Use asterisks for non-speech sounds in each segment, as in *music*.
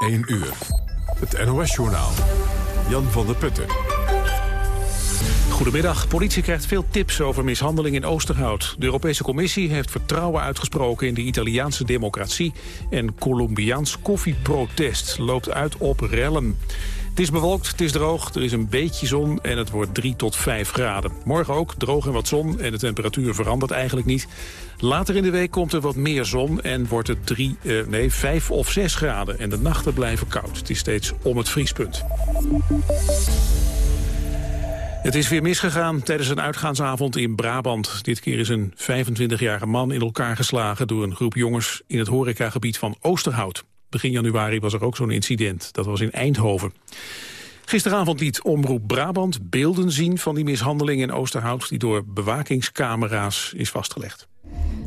1 uur. Het NOS-journaal. Jan van der Putten. Goedemiddag. Politie krijgt veel tips over mishandeling in Oosterhout. De Europese Commissie heeft vertrouwen uitgesproken in de Italiaanse democratie. En Colombiaans koffieprotest loopt uit op rellen. Het is bewolkt, het is droog, er is een beetje zon en het wordt 3 tot 5 graden. Morgen ook droog en wat zon en de temperatuur verandert eigenlijk niet. Later in de week komt er wat meer zon en wordt het 3, eh, nee, 5 of 6 graden. En de nachten blijven koud. Het is steeds om het vriespunt. Het is weer misgegaan tijdens een uitgaansavond in Brabant. Dit keer is een 25-jarige man in elkaar geslagen... door een groep jongens in het horecagebied van Oosterhout. Begin januari was er ook zo'n incident. Dat was in Eindhoven. Gisteravond liet Omroep Brabant beelden zien van die mishandeling in Oosterhout... die door bewakingscamera's is vastgelegd.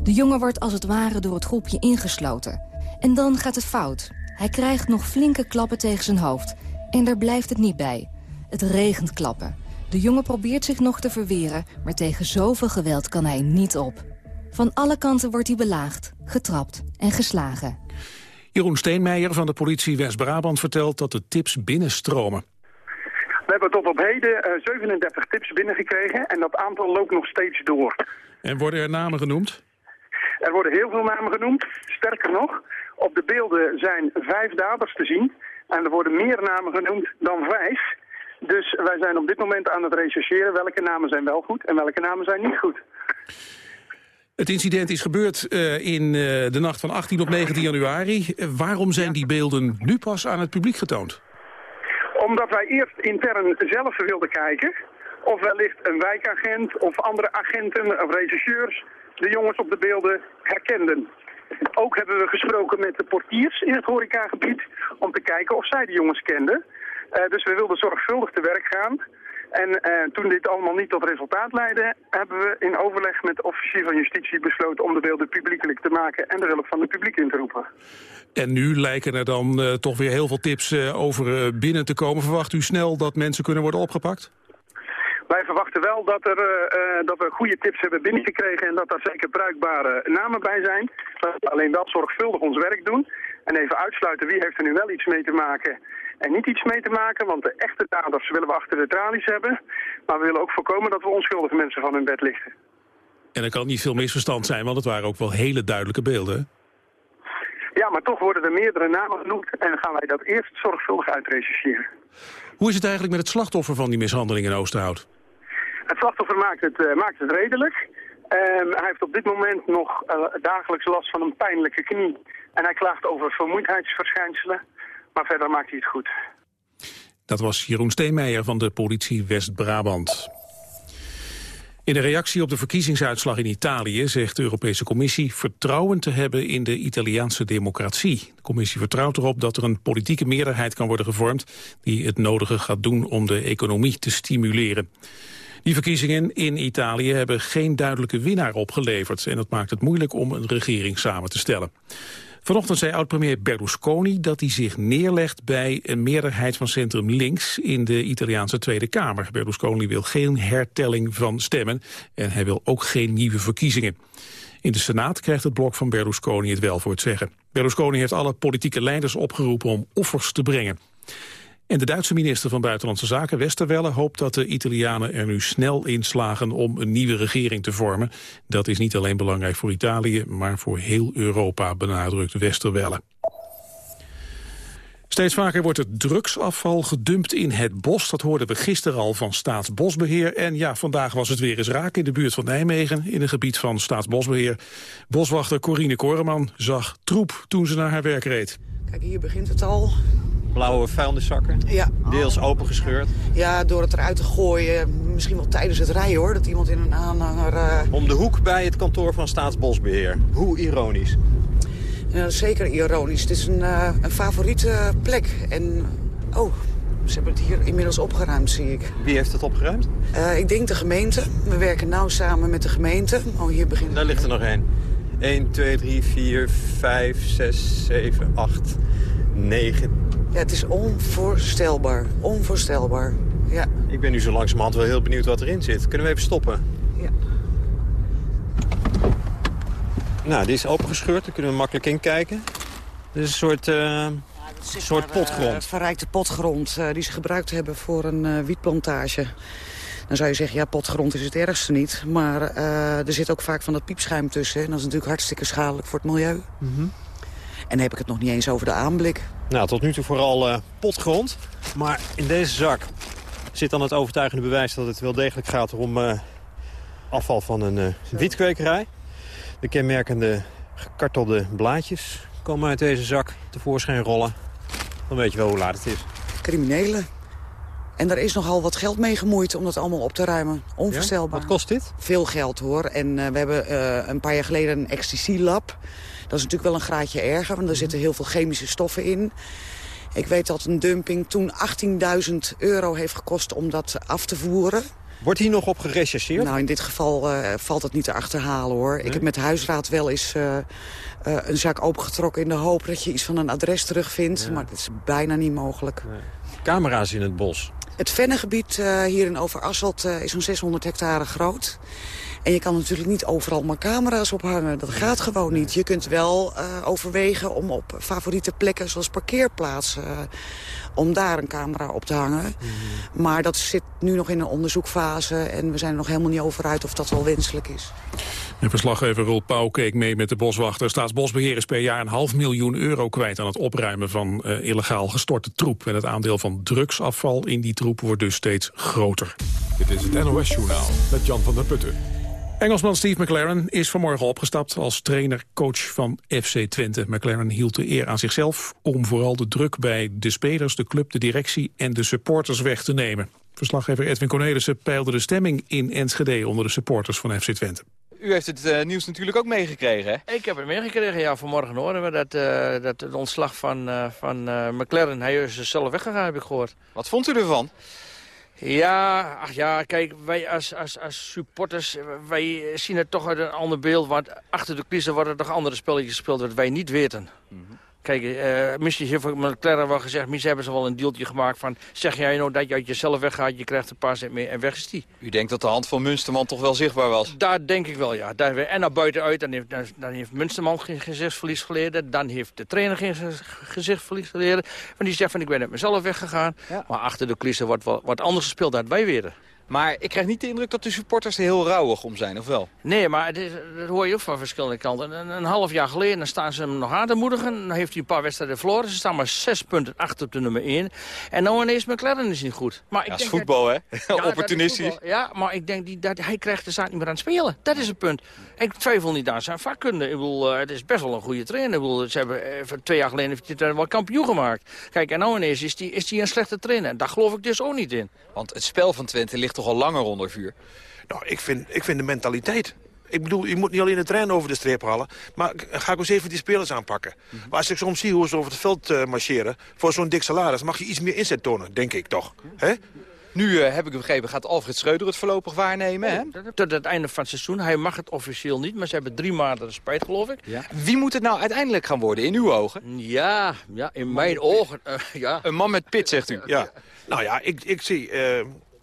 De jongen wordt als het ware door het groepje ingesloten. En dan gaat het fout. Hij krijgt nog flinke klappen tegen zijn hoofd. En daar blijft het niet bij. Het regent klappen. De jongen probeert zich nog te verweren, maar tegen zoveel geweld kan hij niet op. Van alle kanten wordt hij belaagd, getrapt en geslagen. Jeroen Steenmeijer van de politie West-Brabant vertelt dat de tips binnenstromen. We hebben tot op heden 37 eh, tips binnengekregen en dat aantal loopt nog steeds door. En worden er namen genoemd? Er worden heel veel namen genoemd. Sterker nog, op de beelden zijn vijf daders te zien. En er worden meer namen genoemd dan vijf. Dus wij zijn op dit moment aan het rechercheren welke namen zijn wel goed en welke namen zijn niet goed. Het incident is gebeurd uh, in uh, de nacht van 18 op 19 januari. Uh, waarom zijn die beelden nu pas aan het publiek getoond? Omdat wij eerst intern zelf wilden kijken of wellicht een wijkagent of andere agenten of rechercheurs de jongens op de beelden herkenden. Ook hebben we gesproken met de portiers in het horecagebied om te kijken of zij de jongens kenden. Dus we wilden zorgvuldig te werk gaan. En uh, toen dit allemaal niet tot resultaat leidde, hebben we in overleg met de officier van justitie besloten om de beelden publiekelijk te maken en de hulp van het publiek in te roepen. En nu lijken er dan uh, toch weer heel veel tips uh, over binnen te komen. Verwacht u snel dat mensen kunnen worden opgepakt? Wij verwachten wel dat, er, uh, dat we goede tips hebben binnengekregen en dat daar zeker bruikbare namen bij zijn. Dat we alleen wel zorgvuldig ons werk doen en even uitsluiten wie heeft er nu wel iets mee te maken en niet iets mee te maken, want de echte daders willen we achter de tralies hebben. Maar we willen ook voorkomen dat we onschuldige mensen van hun bed lichten. En er kan niet veel misverstand zijn, want het waren ook wel hele duidelijke beelden. Ja, maar toch worden er meerdere namen genoemd en gaan wij dat eerst zorgvuldig uitrechercheren. Hoe is het eigenlijk met het slachtoffer van die mishandeling in Oosterhout? Het slachtoffer maakt het, uh, maakt het redelijk. Um, hij heeft op dit moment nog uh, dagelijks last van een pijnlijke knie. En hij klaagt over vermoeidheidsverschijnselen. Maar verder maakt hij het goed. Dat was Jeroen Steenmeijer van de politie West-Brabant. In de reactie op de verkiezingsuitslag in Italië zegt de Europese Commissie vertrouwen te hebben in de Italiaanse democratie. De commissie vertrouwt erop dat er een politieke meerderheid kan worden gevormd die het nodige gaat doen om de economie te stimuleren. Die verkiezingen in Italië hebben geen duidelijke winnaar opgeleverd en dat maakt het moeilijk om een regering samen te stellen. Vanochtend zei oud-premier Berlusconi dat hij zich neerlegt bij een meerderheid van centrum links in de Italiaanse Tweede Kamer. Berlusconi wil geen hertelling van stemmen en hij wil ook geen nieuwe verkiezingen. In de Senaat krijgt het blok van Berlusconi het wel voor het zeggen. Berlusconi heeft alle politieke leiders opgeroepen om offers te brengen. En de Duitse minister van Buitenlandse Zaken, Westerwelle, hoopt dat de Italianen er nu snel in slagen om een nieuwe regering te vormen. Dat is niet alleen belangrijk voor Italië, maar voor heel Europa, benadrukt Westerwelle. Steeds vaker wordt er drugsafval gedumpt in het bos. Dat hoorden we gisteren al van Staatsbosbeheer. En ja, vandaag was het weer eens raak in de buurt van Nijmegen... in het gebied van Staatsbosbeheer. Boswachter Corine Koreman zag troep toen ze naar haar werk reed. Kijk, hier begint het al blauwe vuilniszakken. Ja. Deels opengescheurd. Ja, door het eruit te gooien. Misschien wel tijdens het rijden hoor. Dat iemand in een aanhanger... Uh... Om de hoek bij het kantoor van Staatsbosbeheer. Hoe ironisch. Ja, zeker ironisch. Het is een, uh, een favoriete plek. En, oh, ze hebben het hier inmiddels opgeruimd, zie ik. Wie heeft het opgeruimd? Uh, ik denk de gemeente. We werken nauw samen met de gemeente. Oh, hier begint... Daar ligt er nog één. 1, 2, 3, 4, 5, 6, 7, 8, 9, ja, het is onvoorstelbaar. Onvoorstelbaar. Ja. Ik ben nu zo langzamerhand wel heel benieuwd wat erin zit. Kunnen we even stoppen? Ja. Nou, die is opengescheurd. Daar kunnen we makkelijk in kijken. Dit is een soort uh, Een soort potgrond. verrijkte potgrond die ze gebruikt hebben voor een wietplantage. Dan zou je zeggen, ja, potgrond is het ergste niet. Maar er zit ook vaak van dat piepschuim tussen. En dat is natuurlijk hartstikke schadelijk voor het milieu. Mhm. En dan heb ik het nog niet eens over de aanblik. Nou, tot nu toe vooral potgrond. Maar in deze zak zit dan het overtuigende bewijs dat het wel degelijk gaat om afval van een wietkwekerij. De kenmerkende gekartelde blaadjes komen uit deze zak tevoorschijn rollen. Dan weet je wel hoe laat het is. Criminelen. En er is nogal wat geld mee gemoeid om dat allemaal op te ruimen. Onvoorstelbaar. Wat kost dit? Veel geld hoor. En uh, we hebben uh, een paar jaar geleden een ecstasy-lab. Dat is natuurlijk wel een graadje erger, want er zitten heel veel chemische stoffen in. Ik weet dat een dumping toen 18.000 euro heeft gekost om dat af te voeren. Wordt hier nog op gerechercheerd? Nou, in dit geval uh, valt het niet te achterhalen, hoor. Ik heb met de huisraad wel eens uh, uh, een zak opengetrokken... in de hoop dat je iets van een adres terugvindt. Maar dat is bijna niet mogelijk. Nee. Camera's in het bos? Het vennengebied hier in Overasselt is zo'n 600 hectare groot. En je kan natuurlijk niet overal maar camera's ophangen. Dat gaat gewoon niet. Je kunt wel uh, overwegen om op favoriete plekken zoals parkeerplaatsen... Uh, om daar een camera op te hangen. Mhm. Maar dat zit nu nog in een onderzoekfase... en we zijn er nog helemaal niet over uit of dat wel wenselijk is. En verslaggever Roel Pauw keek mee met de boswachter. Staatsbosbeheer is per jaar een half miljoen euro kwijt... aan het opruimen van uh, illegaal gestorte troep. En het aandeel van drugsafval in die troep wordt dus steeds groter. Dit is het NOS Journaal met Jan van der Putten. Engelsman Steve McLaren is vanmorgen opgestapt als trainer-coach van FC Twente. McLaren hield de eer aan zichzelf om vooral de druk bij de spelers, de club, de directie en de supporters weg te nemen. Verslaggever Edwin Cornelissen peilde de stemming in Enschede onder de supporters van FC Twente. U heeft het uh, nieuws natuurlijk ook meegekregen, hè? Ik heb het meegekregen, ja. Vanmorgen horen we dat, uh, dat het ontslag van, uh, van McLaren... hij is zelf weggegaan, heb ik gehoord. Wat vond u ervan? Ja, ach ja, kijk, wij als, als, als supporters, wij zien het toch uit een ander beeld. Want achter de coulissen worden toch andere spelletjes gespeeld wat wij niet weten. Mm Kijk, uh, misschien heeft McLaren wel gezegd... misschien hebben ze wel een deeltje gemaakt van... zeg jij nou dat je uit jezelf weggaat, je krijgt een paar cent meer en weg is die. U denkt dat de hand van Munsterman toch wel zichtbaar was? Daar denk ik wel, ja. Daar, en naar buiten uit, dan heeft, dan, heeft Munsterman geen gezichtsverlies geleden. Dan heeft de trainer geen gezichtsverlies geleden. Want die zegt van ik ben uit mezelf weggegaan. Maar achter de coulissen wordt wat anders gespeeld dan wij weten. Maar ik krijg niet de indruk dat de supporters er heel rauwig om zijn, of wel? Nee, maar is, dat hoor je ook van verschillende kanten. Een, een, half jaar geleden dan staan ze hem nog aan te moedigen. Dan heeft hij een paar wedstrijden verloren. Ze staan maar zes punten achter op de nummer 1. En nou ineens McLaren is niet goed. Maar ik ja, denk *laughs* is voetbal, hè? Opportunistisch. Ja, maar ik denk die, dat hij krijgt de zaak niet meer aan het spelen. Dat is het punt. Ik twijfel niet aan zijn vakkunde. Ik bedoel, uh, het is best wel een goede trainer. Ik bedoel, ze hebben, uh, twee jaar geleden heeft hij wel kampioen gemaakt. Kijk, en nou ineens is hij is een slechte trainer. En daar geloof ik dus ook niet in. Want het spel van Twente ligt toch al langer onder vuur? Nou, ik vind, ik vind de mentaliteit. Ik bedoel, je moet niet alleen de trein over de streep halen... maar ga ik eens even die spelers aanpakken. Mhm. Maar als ik soms zie hoe ze over het veld uh, marcheren... voor zo'n dik salaris mag je iets meer inzet tonen, denk ik toch. He? Nu uh, heb ik begrepen, gaat Alfred Schreuder het voorlopig waarnemen, hè? Tot het einde van het seizoen. Hij mag het officieel niet, maar ze hebben drie maanden de spijt, geloof ik. Ja. Wie moet het nou uiteindelijk gaan worden, in uw ogen? Ja, ja in mijn ogen, uh, ja. Een man met pit, zegt u? Ja. Nou ja, ik, ik zie...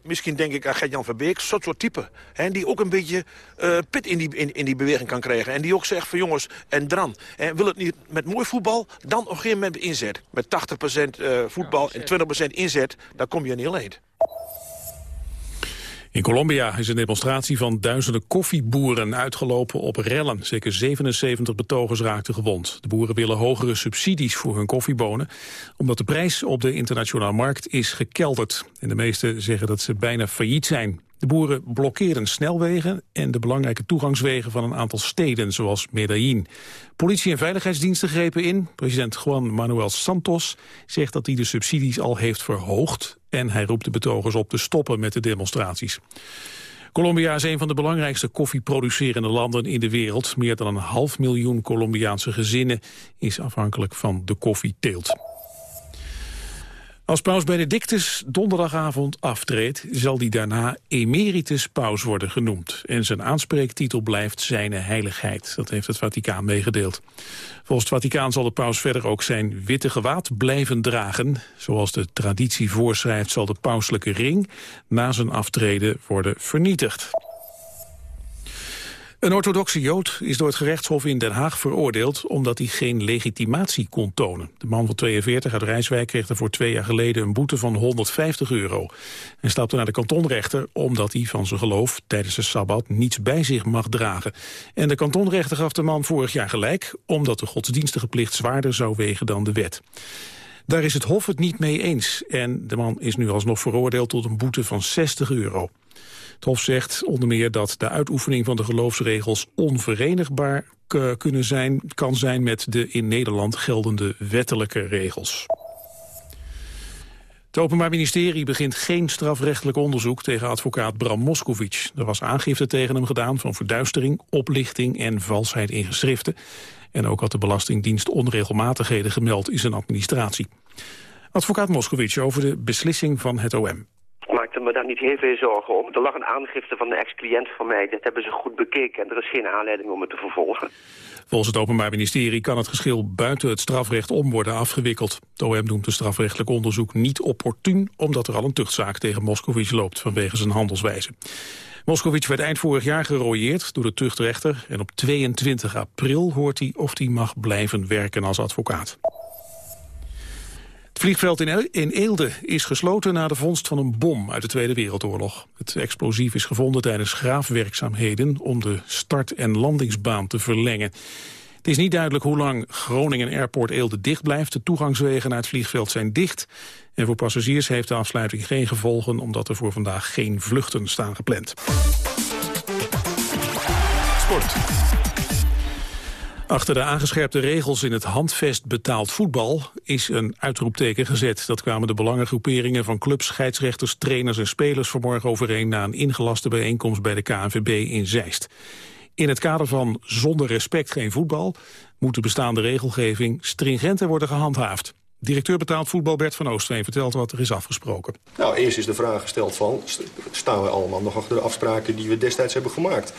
Misschien denk ik aan Gert-Jan Verbeek, soort soort type. Hè, die ook een beetje uh, pit in die, in, in die beweging kan krijgen. En die ook zegt van jongens, en dran. Hè, wil het niet met mooi voetbal, dan op een gegeven moment inzet. Met 80% uh, voetbal en 20% inzet, daar kom je niet alleen. In Colombia is een demonstratie van duizenden koffieboeren uitgelopen op rellen. Zeker 77 betogers raakten gewond. De boeren willen hogere subsidies voor hun koffiebonen... omdat de prijs op de internationale markt is gekelderd. En de meesten zeggen dat ze bijna failliet zijn. De boeren blokkeren snelwegen en de belangrijke toegangswegen van een aantal steden, zoals Medellin. Politie en veiligheidsdiensten grepen in. President Juan Manuel Santos zegt dat hij de subsidies al heeft verhoogd en hij roept de betogers op te stoppen met de demonstraties. Colombia is een van de belangrijkste koffieproducerende landen in de wereld. Meer dan een half miljoen Colombiaanse gezinnen is afhankelijk van de koffieteelt. Als paus Benedictus donderdagavond aftreedt... zal die daarna emeritus paus worden genoemd. En zijn aanspreektitel blijft zijn heiligheid. Dat heeft het Vaticaan meegedeeld. Volgens het Vaticaan zal de paus verder ook zijn witte gewaad blijven dragen. Zoals de traditie voorschrijft zal de pauselijke ring... na zijn aftreden worden vernietigd. Een orthodoxe Jood is door het gerechtshof in Den Haag veroordeeld... omdat hij geen legitimatie kon tonen. De man van 42 uit Rijswijk kreeg voor twee jaar geleden... een boete van 150 euro. Hij stapte naar de kantonrechter omdat hij van zijn geloof... tijdens de Sabbat niets bij zich mag dragen. En de kantonrechter gaf de man vorig jaar gelijk... omdat de godsdienstige plicht zwaarder zou wegen dan de wet. Daar is het Hof het niet mee eens. En de man is nu alsnog veroordeeld tot een boete van 60 euro. Het Hof zegt onder meer dat de uitoefening van de geloofsregels onverenigbaar kunnen zijn, kan zijn met de in Nederland geldende wettelijke regels. Het Openbaar Ministerie begint geen strafrechtelijk onderzoek tegen advocaat Bram Moskovic. Er was aangifte tegen hem gedaan van verduistering, oplichting en valsheid in geschriften. En ook had de Belastingdienst onregelmatigheden gemeld in zijn administratie. Advocaat Moskovic over de beslissing van het OM me daar niet heel veel zorgen om. Er lag een aangifte van een ex-cliënt van mij. Dat hebben ze goed bekeken en er is geen aanleiding om het te vervolgen. Volgens het Openbaar Ministerie kan het geschil buiten het strafrecht om worden afgewikkeld. Het OM noemt een strafrechtelijk onderzoek niet opportun... omdat er al een tuchtzaak tegen Moskowitz loopt vanwege zijn handelswijze. Moskowitz werd eind vorig jaar gerooieerd door de tuchtrechter... en op 22 april hoort hij of hij mag blijven werken als advocaat. Vliegveld in Eelde is gesloten na de vondst van een bom uit de Tweede Wereldoorlog. Het explosief is gevonden tijdens graafwerkzaamheden om de start- en landingsbaan te verlengen. Het is niet duidelijk hoe lang Groningen Airport Eelde dicht blijft. De toegangswegen naar het vliegveld zijn dicht. En voor passagiers heeft de afsluiting geen gevolgen... omdat er voor vandaag geen vluchten staan gepland. Sport. Achter de aangescherpte regels in het handvest betaald voetbal is een uitroepteken gezet. Dat kwamen de belangengroeperingen van clubs, scheidsrechters, trainers en spelers vanmorgen overeen na een ingelaste bijeenkomst bij de KNVB in Zeist. In het kader van zonder respect geen voetbal moet de bestaande regelgeving stringenter worden gehandhaafd. Directeur betaald voetbal Bert van Oostveen vertelt wat er is afgesproken. Nou, eerst is de vraag gesteld van, staan we allemaal nog achter de afspraken die we destijds hebben gemaakt?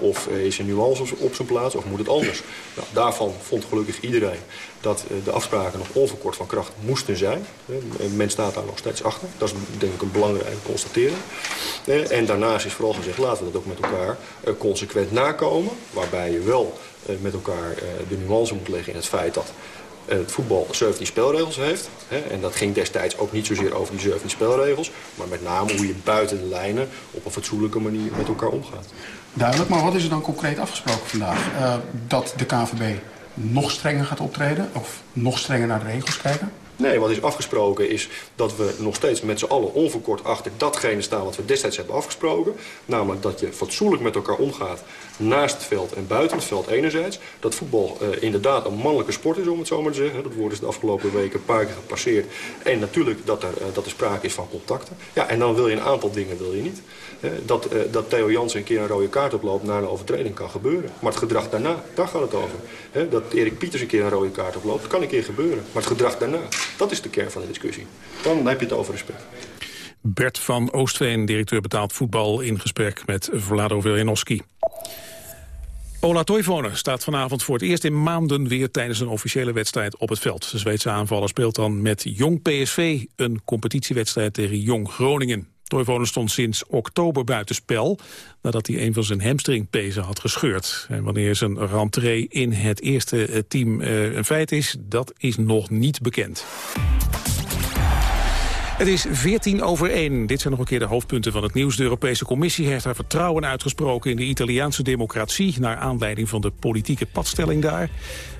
Of eh, is er nuance op zijn plaats of moet het anders? Nou, daarvan vond gelukkig iedereen dat eh, de afspraken nog onverkort van kracht moesten zijn. Men staat daar nog steeds achter. Dat is denk ik een belangrijke constatering. En daarnaast is vooral gezegd, laten we dat ook met elkaar eh, consequent nakomen. Waarbij je wel met elkaar de nuance moet leggen in het feit dat het voetbal 17 spelregels heeft. Hè, en dat ging destijds ook niet zozeer over die 17 spelregels... maar met name hoe je buiten de lijnen op een fatsoenlijke manier met elkaar omgaat. Duidelijk, maar wat is er dan concreet afgesproken vandaag? Uh, dat de KVB nog strenger gaat optreden of nog strenger naar de regels kijken? Nee, wat is afgesproken is dat we nog steeds met z'n allen onverkort achter datgene staan wat we destijds hebben afgesproken. Namelijk dat je fatsoenlijk met elkaar omgaat naast het veld en buiten het veld enerzijds. Dat voetbal uh, inderdaad een mannelijke sport is, om het zo maar te zeggen. Dat woord is de afgelopen weken een paar keer gepasseerd. En natuurlijk dat er, uh, dat er sprake is van contacten. Ja, en dan wil je een aantal dingen wil je niet. Dat, dat Theo Jansen een keer een rode kaart oploopt na een overtreding kan gebeuren. Maar het gedrag daarna, daar gaat het over. dat Erik Pieters een keer een rode kaart oploopt, kan een keer gebeuren. Maar het gedrag daarna, dat is de kern van de discussie. Dan heb je het over respect. Bert van Oostveen, directeur betaald voetbal... in gesprek met Vlado Viljanowski. Ola Toivonen staat vanavond voor het eerst in maanden weer tijdens een officiële wedstrijd op het veld. De Zweedse aanvaller speelt dan met Jong PSV een competitiewedstrijd tegen Jong Groningen. Toivonen stond sinds oktober buitenspel nadat hij een van zijn hamstringpezen had gescheurd. En wanneer zijn rentree in het eerste eh, team uh, een feit is, dat is nog niet bekend. Het is 14 over 1. Dit zijn nog een keer de hoofdpunten van het nieuws. De Europese Commissie heeft haar vertrouwen uitgesproken in de Italiaanse democratie... naar aanleiding van de politieke padstelling daar.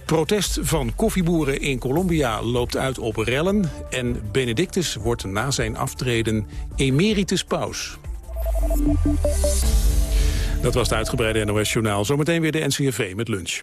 Protest van koffieboeren in Colombia loopt uit op rellen. En Benedictus wordt na zijn aftreden emeritus paus. Dat was het uitgebreide NOS-journaal. Zometeen weer de NCRV met lunch.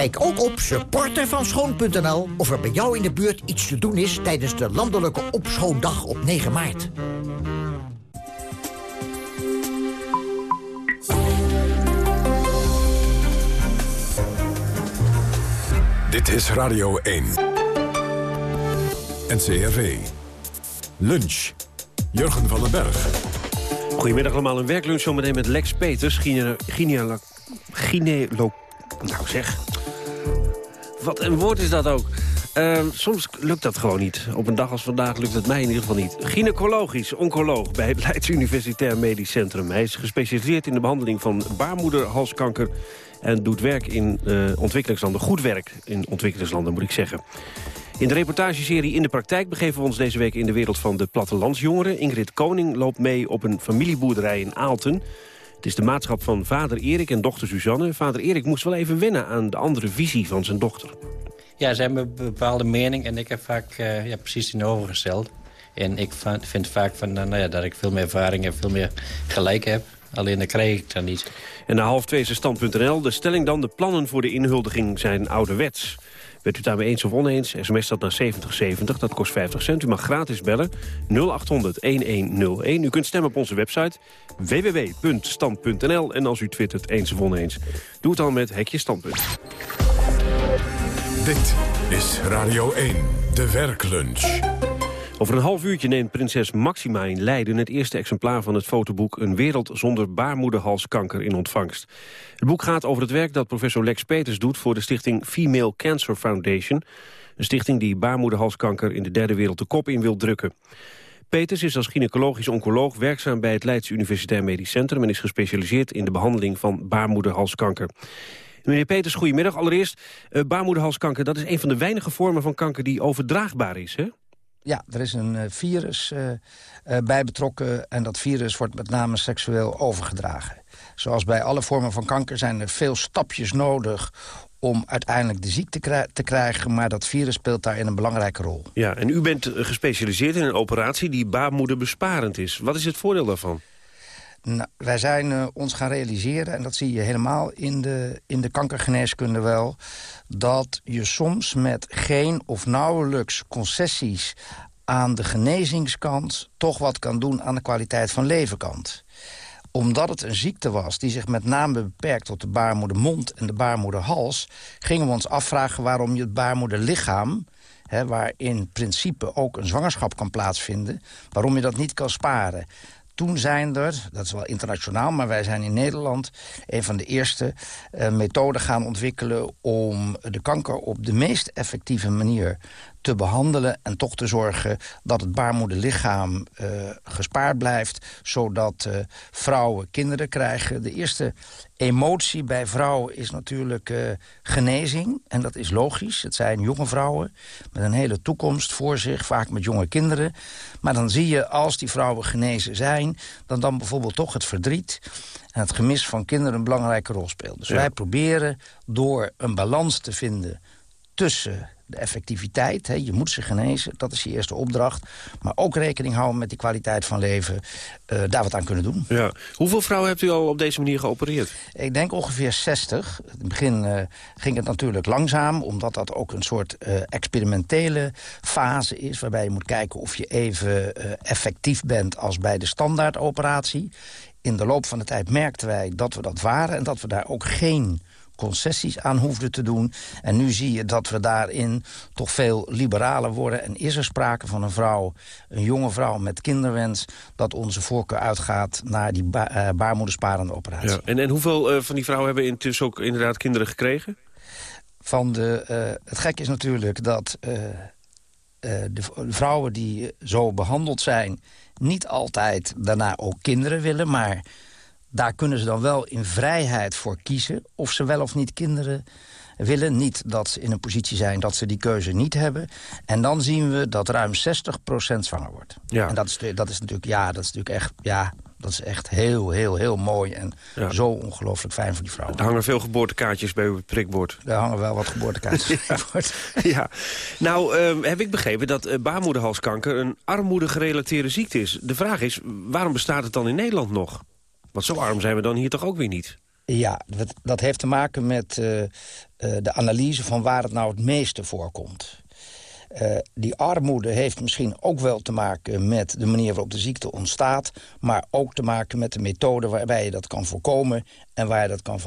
Kijk ook op supportervanschoon.nl of er bij jou in de buurt iets te doen is... tijdens de landelijke opschoondag op 9 maart. Dit is Radio 1. NCRV. Lunch. Jurgen van den Berg. Goedemiddag allemaal, een werklunch zometeen met Lex Peters. Gynecolog nou zeg, wat een woord is dat ook. Uh, soms lukt dat gewoon niet. Op een dag als vandaag lukt het mij in ieder geval niet. Gynaecologisch oncoloog bij het Leids Universitair Medisch Centrum. Hij is gespecialiseerd in de behandeling van baarmoederhalskanker... en doet werk in uh, ontwikkelingslanden. Goed werk in ontwikkelingslanden, moet ik zeggen. In de reportageserie In de Praktijk begeven we ons deze week in de wereld van de plattelandsjongeren. Ingrid Koning loopt mee op een familieboerderij in Aalten. Het is de maatschap van vader Erik en dochter Suzanne. Vader Erik moest wel even wennen aan de andere visie van zijn dochter. Ja, ze hebben een bepaalde mening en ik heb vaak uh, ja, precies tegenovergesteld. En ik vind vaak van, nou ja, dat ik veel meer ervaring en veel meer gelijk heb. Alleen dat krijg ik dan niet. En na half twee is stand.nl. De stelling dan, de plannen voor de inhuldiging zijn ouderwets. Bent u daarmee eens of oneens, sms dat naar 7070, dat kost 50 cent. U mag gratis bellen, 0800-1101. U kunt stemmen op onze website www.stand.nl. En als u twittert eens of oneens, doe het dan met Hekje Standpunt. Dit is Radio 1, de werklunch. Over een half uurtje neemt prinses Maxima in Leiden... het eerste exemplaar van het fotoboek Een wereld zonder baarmoederhalskanker in ontvangst. Het boek gaat over het werk dat professor Lex Peters doet... voor de stichting Female Cancer Foundation. Een stichting die baarmoederhalskanker in de derde wereld de kop in wil drukken. Peters is als gynaecologisch oncoloog werkzaam bij het Leids Universitair Medisch Centrum... en is gespecialiseerd in de behandeling van baarmoederhalskanker. Meneer Peters, goedemiddag. Allereerst, uh, baarmoederhalskanker, dat is een van de weinige vormen van kanker die overdraagbaar is, hè? Ja, er is een uh, virus uh, bij betrokken en dat virus wordt met name seksueel overgedragen. Zoals bij alle vormen van kanker zijn er veel stapjes nodig om uiteindelijk de ziekte te krijgen... maar dat virus speelt daarin een belangrijke rol. Ja, en u bent gespecialiseerd in een operatie die baarmoederbesparend is. Wat is het voordeel daarvan? Nou, wij zijn uh, ons gaan realiseren, en dat zie je helemaal in de, in de kankergeneeskunde wel... dat je soms met geen of nauwelijks concessies aan de genezingskant... toch wat kan doen aan de kwaliteit van levenkant omdat het een ziekte was die zich met name beperkt tot de baarmoedermond en de baarmoederhals... gingen we ons afvragen waarom je het baarmoederlichaam... Hè, waar in principe ook een zwangerschap kan plaatsvinden... waarom je dat niet kan sparen. Toen zijn er, dat is wel internationaal, maar wij zijn in Nederland... een van de eerste uh, methoden gaan ontwikkelen om de kanker op de meest effectieve manier te behandelen en toch te zorgen dat het baarmoederlichaam uh, gespaard blijft... zodat uh, vrouwen kinderen krijgen. De eerste emotie bij vrouwen is natuurlijk uh, genezing. En dat is logisch. Het zijn jonge vrouwen met een hele toekomst voor zich. Vaak met jonge kinderen. Maar dan zie je als die vrouwen genezen zijn... dan dan bijvoorbeeld toch het verdriet en het gemis van kinderen een belangrijke rol speelt. Dus ja. wij proberen door een balans te vinden tussen de effectiviteit. Hè, je moet ze genezen, dat is je eerste opdracht. Maar ook rekening houden met die kwaliteit van leven. Uh, daar wat aan kunnen doen. Ja. Hoeveel vrouwen hebt u al op deze manier geopereerd? Ik denk ongeveer 60. In het begin uh, ging het natuurlijk langzaam. Omdat dat ook een soort uh, experimentele fase is. Waarbij je moet kijken of je even effectief bent als bij de standaardoperatie. In de loop van de tijd merkten wij dat we dat waren. En dat we daar ook geen concessies aan hoefden te doen. En nu zie je dat we daarin toch veel liberaler worden. En is er sprake van een vrouw, een jonge vrouw met kinderwens... dat onze voorkeur uitgaat naar die ba uh, baarmoedersparende operatie. Ja, en, en hoeveel uh, van die vrouwen hebben intussen ook inderdaad kinderen gekregen? Van de, uh, het gek is natuurlijk dat de vrouwen die zo behandeld zijn... niet altijd daarna ook kinderen willen, maar daar kunnen ze dan wel in vrijheid voor kiezen... of ze wel of niet kinderen willen. Niet dat ze in een positie zijn dat ze die keuze niet hebben. En dan zien we dat ruim 60% zwanger wordt. Ja. En dat is, dat is natuurlijk, ja, dat is natuurlijk echt... Ja, dat is echt heel, heel, heel mooi en zo ongelooflijk fijn voor die vrouwen. Er hangen veel geboortekaartjes bij het prikbord. Er hangen wel wat geboortekaartjes *laughs* bij het prikbord. *laughs* ja. Nou, ehm, heb ik begrepen dat uh, baarmoederhalskanker een armoede-gerelateerde ziekte is. De vraag is, waarom bestaat het dan in Nederland nog? Want zo arm zijn we dan hier toch ook weer niet? Ja, dat, heeft te maken met uh, uh, de analyse van waar het nou het meeste voorkomt. Uh, die armoede heeft misschien ook wel te maken met de manier waarop de ziekte ontstaat... maar ook te maken met de methode waarbij je dat kan voorkomen... en waar je dat kan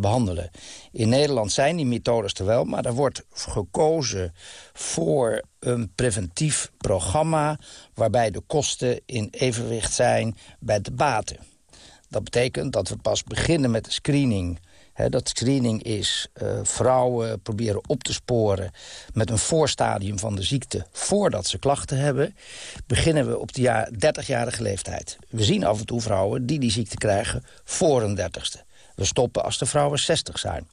behandelen. In Nederland zijn die methodes er wel, maar er wordt gekozen voor een preventief programma... waarbij de kosten in evenwicht zijn bij de baten. Dat betekent dat we pas beginnen met de screening dat screening is uh, vrouwen proberen op te sporen... met een voorstadium van de ziekte voordat ze klachten hebben... beginnen we op de 30-jarige leeftijd. We zien af en toe vrouwen die die ziekte krijgen voor een 30ste. We stoppen als de vrouwen 60 zijn.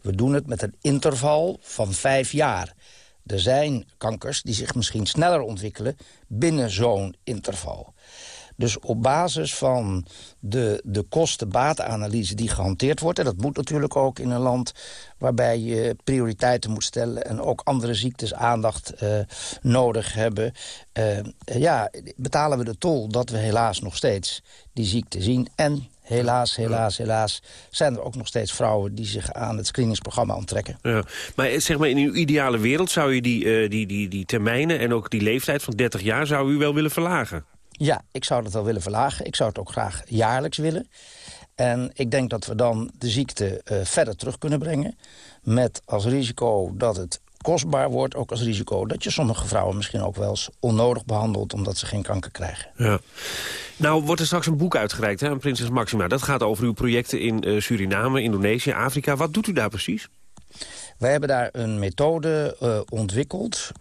We doen het met een interval van vijf jaar. Er zijn kankers die zich misschien sneller ontwikkelen binnen zo'n interval. Dus op basis van de, de kosten-batenanalyse die gehanteerd wordt... en dat moet natuurlijk ook in een land waarbij je prioriteiten moet stellen... en ook andere ziektes aandacht uh, nodig hebben... Uh, ja, betalen we de tol dat we helaas nog steeds die ziekte zien... en helaas, helaas, helaas zijn er ook nog steeds vrouwen... die zich aan het screeningsprogramma onttrekken. Ja. Maar zeg maar, in uw ideale wereld zou je die, die, die, die termijnen... en ook die leeftijd van 30 jaar zou u wel willen verlagen? Ja, ik zou dat wel willen verlagen. Ik zou het ook graag jaarlijks willen. En ik denk dat we dan de ziekte uh, verder terug kunnen brengen. Met als risico dat het kostbaar wordt. Ook als risico dat je sommige vrouwen misschien ook wel eens onnodig behandelt... omdat ze geen kanker krijgen. Ja. Nou, wordt er straks een boek uitgereikt hè, aan Prinses Maxima. Dat gaat over uw projecten in uh, Suriname, Indonesië, Afrika. Wat doet u daar precies? Wij hebben daar een methode uh, ontwikkeld,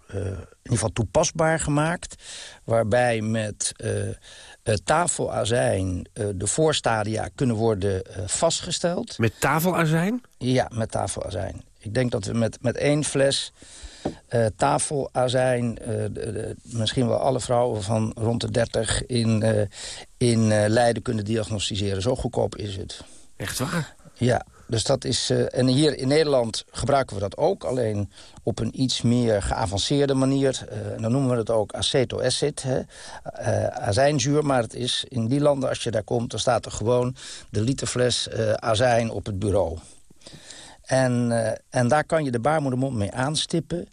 ieder geval toepasbaar gemaakt... waarbij met uh, tafelazijn de voorstadia kunnen worden vastgesteld. Met tafelazijn? Ja, met tafelazijn. Ik denk dat we met, met één fles tafelazijn... De, de, misschien wel alle vrouwen van rond de 30 in, in Leiden kunnen diagnosticeren. Zo goedkoop is het. Echt waar? Ja, dus dat is, uh, en hier in Nederland gebruiken we dat ook, alleen op een iets meer geavanceerde manier. En dan noemen we het ook acetoacid, hè, uh, azijnzuur. Maar het is in die landen, als je daar komt, dan staat er gewoon de literfles azijn op het bureau. En, en daar kan je de baarmoedermond mee aanstippen.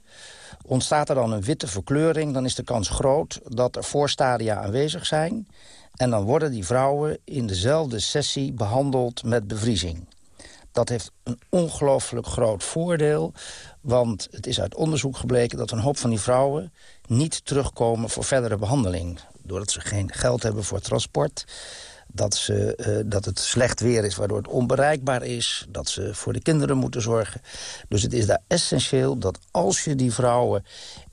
Ontstaat er dan een witte verkleuring, dan is de kans groot dat er voorstadia aanwezig zijn. En dan worden die vrouwen in dezelfde sessie behandeld met bevriezing. Dat heeft een ongelooflijk groot voordeel. Want het is uit onderzoek gebleken dat een hoop van die vrouwen... niet terugkomen voor verdere behandeling. Doordat ze geen geld hebben voor transport. Dat, ze, uh, dat het slecht weer is, waardoor het onbereikbaar is. Dat ze voor de kinderen moeten zorgen. Dus het is daar essentieel dat als je die vrouwen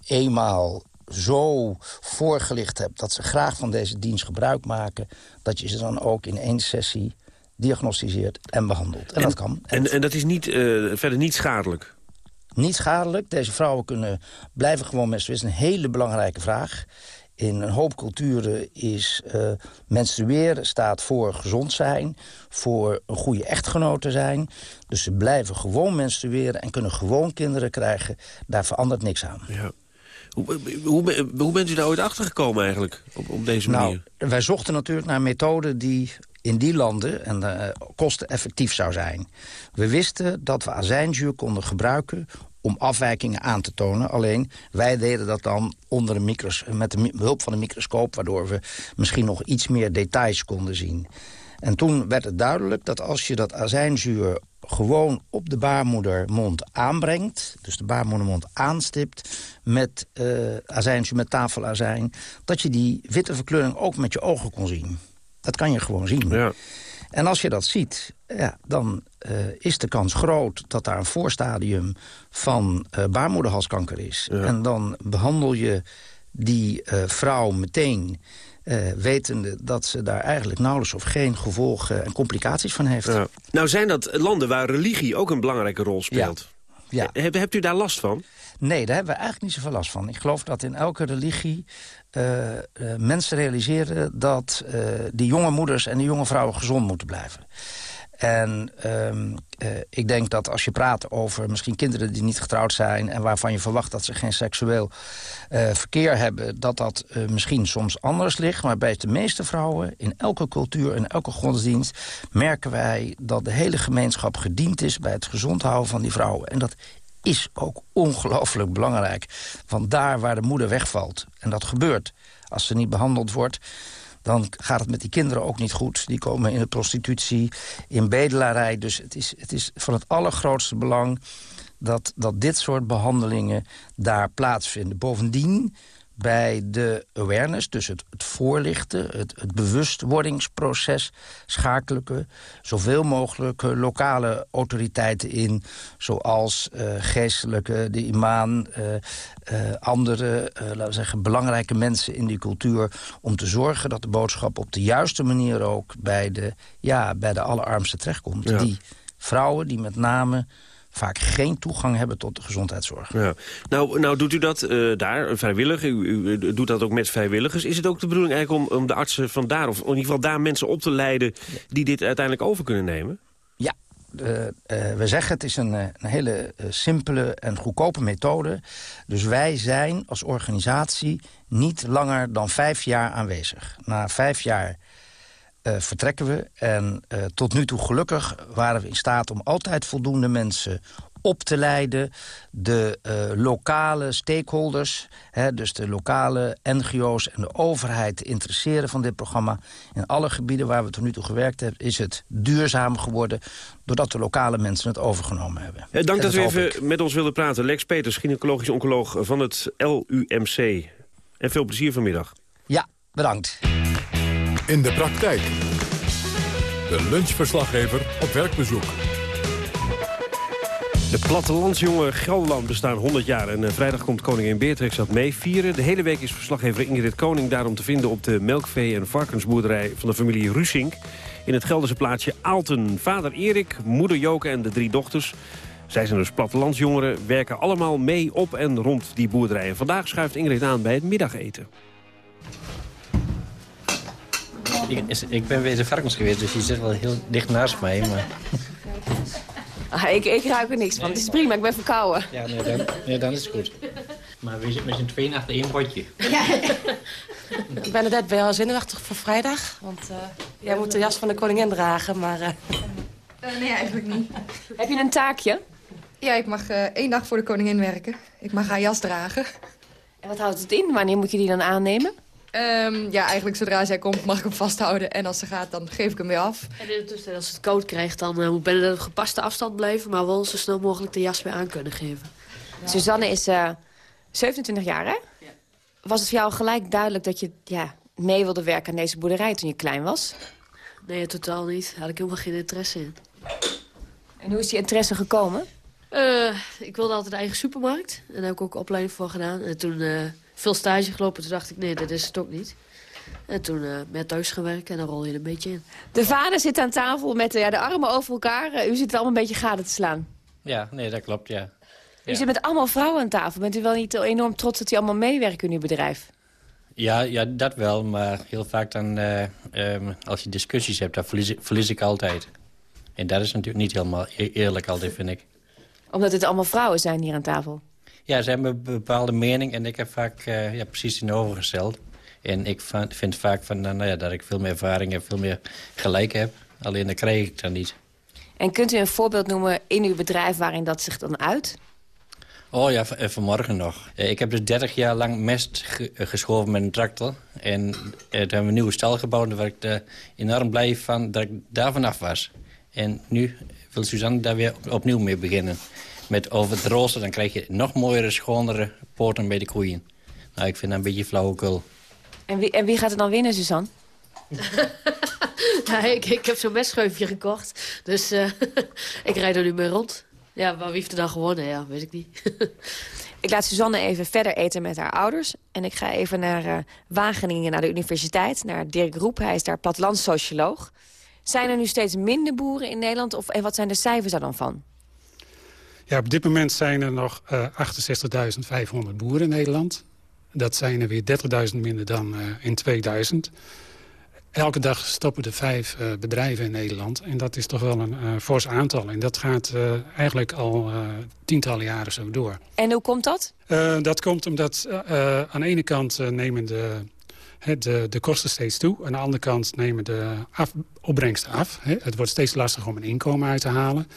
eenmaal zo voorgelicht hebt... dat ze graag van deze dienst gebruik maken... dat je ze dan ook in één sessie diagnosticeert en behandelt. En, en dat kan. En, en dat is niet, uh, verder niet schadelijk? Niet schadelijk. Deze vrouwen kunnen blijven gewoon menstrueren. Dat is een hele belangrijke vraag. In een hoop culturen is uh, menstrueren staat voor gezond zijn... voor een goede echtgenoot te zijn. Dus ze blijven gewoon menstrueren en kunnen gewoon kinderen krijgen. Daar verandert niks aan. Ja. Hoe, hoe, hoe bent u daar ooit achter gekomen eigenlijk, op, op deze manier? Nou, wij zochten natuurlijk naar methoden die in die landen en uh, kosteneffectief zou zijn. We wisten dat we azijnzuur konden gebruiken om afwijkingen aan te tonen. Alleen, wij deden dat dan onder een micros met de hulp van een microscoop... waardoor we misschien nog iets meer details konden zien. En toen werd het duidelijk dat als je dat azijnzuur gewoon op de baarmoedermond aanbrengt... dus de baarmoedermond aanstipt met uh, azijnzuur, met tafelazijn... dat je die witte verkleuring ook met je ogen kon zien. Dat kan je gewoon zien. Ja. En als je dat ziet, ja, dan uh, is de kans groot dat daar een voorstadium van uh, baarmoederhalskanker is. Ja. En dan behandel je die uh, vrouw meteen... wetende dat ze daar eigenlijk nauwelijks of geen gevolgen en complicaties van heeft. Ja. Nou zijn dat landen waar religie ook een belangrijke rol speelt. Ja. Hebt u daar last van? Nee, daar hebben we eigenlijk niet zoveel last van. Ik geloof dat in elke religie uh, uh, mensen realiseren... dat uh, die jonge moeders en die jonge vrouwen gezond moeten blijven. En uh, ik denk dat als je praat over misschien kinderen die niet getrouwd zijn... en waarvan je verwacht dat ze geen seksueel verkeer hebben... dat dat misschien soms anders ligt. Maar bij de meeste vrouwen, in elke cultuur, in elke godsdienst... merken wij dat de hele gemeenschap gediend is... bij het gezond houden van die vrouwen. En dat is ook ongelooflijk belangrijk. Want daar waar de moeder wegvalt, en dat gebeurt als ze niet behandeld wordt dan gaat het met die kinderen ook niet goed. Die komen in de prostitutie, in bedelarij. Dus het is, het is van het allergrootste belang dat, dat dit soort behandelingen daar plaatsvinden. Bovendien bij de awareness, dus het, het voorlichten, het, het, bewustwordingsproces... schakelen we zoveel mogelijk lokale autoriteiten in... zoals uh, geestelijke, de imam, uh, uh, andere laten we zeggen, belangrijke mensen in die cultuur... om te zorgen dat de boodschap op de juiste manier ook bij de, ja, bij de allerarmsten terechtkomt. Ja. Die vrouwen die met name vaak geen toegang hebben tot de gezondheidszorg. Ja. Nou, nou doet u dat uh, daar, vrijwillig, u, u, doet dat ook met vrijwilligers. Is het ook de bedoeling eigenlijk om, om de artsen van daar... of in ieder geval daar mensen op te leiden die dit uiteindelijk over kunnen nemen? Ja, uh, we zeggen het is een, een hele simpele en goedkope methode. Dus wij zijn als organisatie niet langer dan vijf jaar aanwezig. Na vijf jaar uh, vertrekken we. En uh, tot nu toe gelukkig waren we in staat om altijd voldoende mensen op te leiden. De uh, lokale stakeholders, hè, dus de lokale NGO's en de overheid te interesseren van dit programma. In alle gebieden waar we tot nu toe gewerkt hebben is het duurzaam geworden doordat de lokale mensen het overgenomen hebben. dank dat, dat u even ik. met ons wilde praten. Lex Peters, gynaecologisch oncoloog van het LUMC. En veel plezier vanmiddag. Ja, bedankt in de praktijk. De lunchverslaggever op werkbezoek. De plattelandsjongen Gelderland bestaan 100 jaar en uh, vrijdag komt koningin Beatrix dat mee vieren. De hele week is verslaggever Ingrid Koning daarom te vinden op de melkvee- en varkensboerderij van de familie Rusink in het Gelderse plaatsje Aalten. Vader Erik, moeder Joke en de drie dochters. Zij zijn dus plattelandsjongeren, werken allemaal mee op en rond die boerderij. En vandaag schuift Ingrid aan bij het middageten. Ik, ik, ben weer de varkens geweest, dus je zit wel heel dicht naast mij. Maar... Ah, ik, ik ruik er niks van. Het is prima, ik ben verkouden. Ja, nee, dan, nee, dan is het goed. Maar we zitten met z'n tweeën achter één potje. Ja. ik ben net bij jou zenuwachtig voor vrijdag. Want uh, jij moet de jas van de koningin dragen, maar... Uh... Uh, nee, eigenlijk niet. Heb je een taakje? Ja, ik mag één dag voor de koningin werken. Ik mag haar jas dragen. En wat houdt het in? Wanneer moet je die dan aannemen? Um, ja, eigenlijk zodra zij komt mag ik hem vasthouden. En als ze gaat, dan geef ik hem weer af. En in de tussentijd, als het koud krijgt, dan uh, moet binnen een gepaste afstand blijven... maar wel zo snel mogelijk de jas weer aan kunnen geven. Ja. Suzanne is uh, 27 jaar, hè? Ja. Was het voor jou gelijk duidelijk dat je ja, mee wilde werken aan deze boerderij toen je klein was? Nee, totaal niet. Daar had ik helemaal geen interesse in. En hoe is die interesse gekomen? Uh, ik wilde altijd een eigen supermarkt. En daar heb ik ook opleiding voor gedaan. En toen uh, veel stage gelopen. Toen dacht ik, nee, dat is het ook niet. En toen uh, meer thuis gaan werken en dan rol je een beetje in. De vader zit aan tafel met ja, de armen over elkaar. u zit wel een beetje gade te slaan. Ja, nee, dat klopt, ja. U ja. zit met allemaal vrouwen aan tafel. Bent u wel niet enorm trots dat die allemaal meewerken in uw bedrijf? Ja, ja, dat wel. Maar heel vaak dan, um, als je discussies hebt, dan verlies, verlies ik altijd. En dat is natuurlijk niet helemaal eerlijk altijd, vind ik omdat het allemaal vrouwen zijn hier aan tafel? Ja, ze hebben een bepaalde mening en ik heb vaak uh, ja, precies in overgesteld. En ik vind vaak van, nou ja, dat ik veel meer ervaring heb, veel meer gelijk heb. Alleen dat krijg ik dan niet. En kunt u een voorbeeld noemen in uw bedrijf waarin dat zich dan uit? Oh ja, vanmorgen nog. Ik heb dus 30 jaar lang mest geschoven met een tractor. En toen hebben we een nieuwe stal gebouwd... waar ik er enorm blij van dat ik daar vanaf was. En nu wil Suzanne daar weer opnieuw mee beginnen. Met over het rooster, dan krijg je nog mooiere, schonere poorten bij de koeien. Nou, ik vind dat een beetje flauwekul. En wie, en wie gaat er dan winnen, Suzanne? *laughs* ja, ik, ik heb zo'n messcheufje gekocht. Dus uh, *laughs* ik rijd er nu mee rond. Ja, maar wie heeft er dan gewonnen? Ja, weet ik niet. *laughs* ik laat Suzanne even verder eten met haar ouders. En ik ga even naar uh, Wageningen, naar de universiteit. Naar Dirk Roep, hij is daar plattelandssocioloog. Zijn er nu steeds minder boeren in Nederland? Of, en wat zijn de cijfers daar dan van? Ja, op dit moment zijn er nog uh, 68.500 boeren in Nederland. Dat zijn er weer 30.000 minder dan uh, in 2000. Elke dag stoppen er vijf uh, bedrijven in Nederland. En dat is toch wel een fors aantal. En dat gaat eigenlijk al tientallen jaren zo door. En hoe komt dat? dat komt omdat aan de ene kant nemen de, de, de kosten steeds toe. Aan de andere kant nemen de af, opbrengsten af. Het wordt steeds lastiger om een inkomen uit te halen.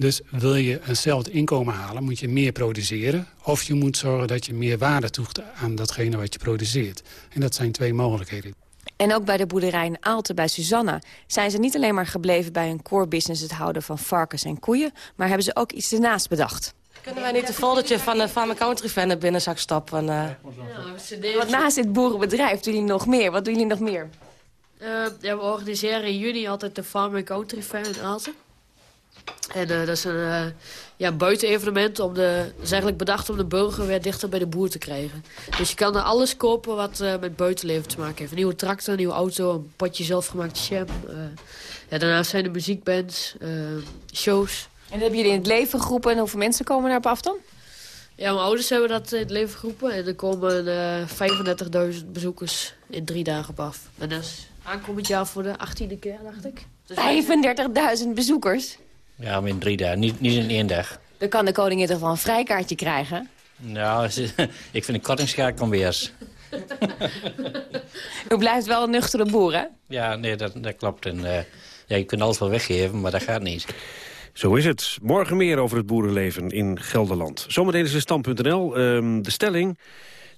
Dus wil je eenzelfde inkomen halen, moet je meer produceren. Of je moet zorgen dat je meer waarde toegt aan datgene wat je produceert. En dat zijn twee mogelijkheden. En ook bij de boerderij in Aalten bij Susanna zijn ze niet alleen maar gebleven bij hun core business het houden van varkens en koeien, maar hebben ze ook iets ernaast bedacht. Kunnen wij niet een foldertje van de Farm Country fan naar binnenzak stappen? Uh... Ja, Want naast dit boerenbedrijf doen jullie nog meer. Wat doen jullie nog meer? Uh, ja, we organiseren in juni altijd de Farm Country fan in Aalten. En uh, dat is een uh, ja, buitenevenement. Om de, dat is eigenlijk bedacht om de burger weer dichter bij de boer te krijgen. Dus je kan er alles kopen wat uh, met buitenleven te maken heeft. Een nieuwe tractor, een nieuwe auto, een potje zelfgemaakte jam. ja, daarnaast zijn er muziekbands, shows. En hebben jullie in het leven geroepen en hoeveel mensen komen daarop af dan? Ja, mijn ouders hebben dat in het leven geroepen. En er komen 35.000 bezoekers in drie dagen op af. En dat is aankomend jaar voor de 18e keer, dacht ik. Dus 35.000 bezoekers? Ja, maar in drie dagen, niet, niet in één dag. Dan kan de koningin toch wel een vrijkaartje krijgen? Nou, *laughs* ik vind een kortingskaart weer. U blijft wel een nuchtere boer, hè? Ja, nee, dat, dat klopt. En, uh, ja, je kunt alles wel weggeven, maar dat gaat niet. Zo is het. Morgen meer over het boerenleven in Gelderland. Zometeen is de stand.nl. Um, de stelling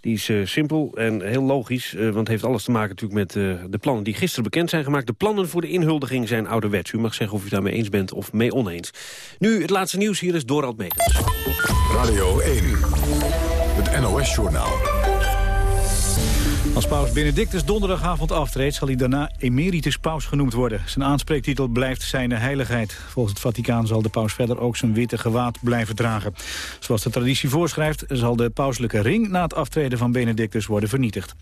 die is uh, simpel en heel logisch, uh, want het heeft alles te maken natuurlijk met uh, de plannen die gisteren bekend zijn gemaakt. De plannen voor de inhuldiging zijn ouderwets. U mag zeggen of u daarmee eens bent of mee oneens. Nu het laatste nieuws, hier is Dorald Megens. Radio 1, het NOS-journaal. Als paus Benedictus donderdagavond aftreedt... zal hij daarna emeritus paus genoemd worden. Zijn aanspreektitel blijft zijn heiligheid. Volgens het Vaticaan zal de paus verder ook zijn witte gewaad blijven dragen. Zoals de traditie voorschrijft... zal de pauselijke ring na het aftreden van Benedictus worden vernietigd.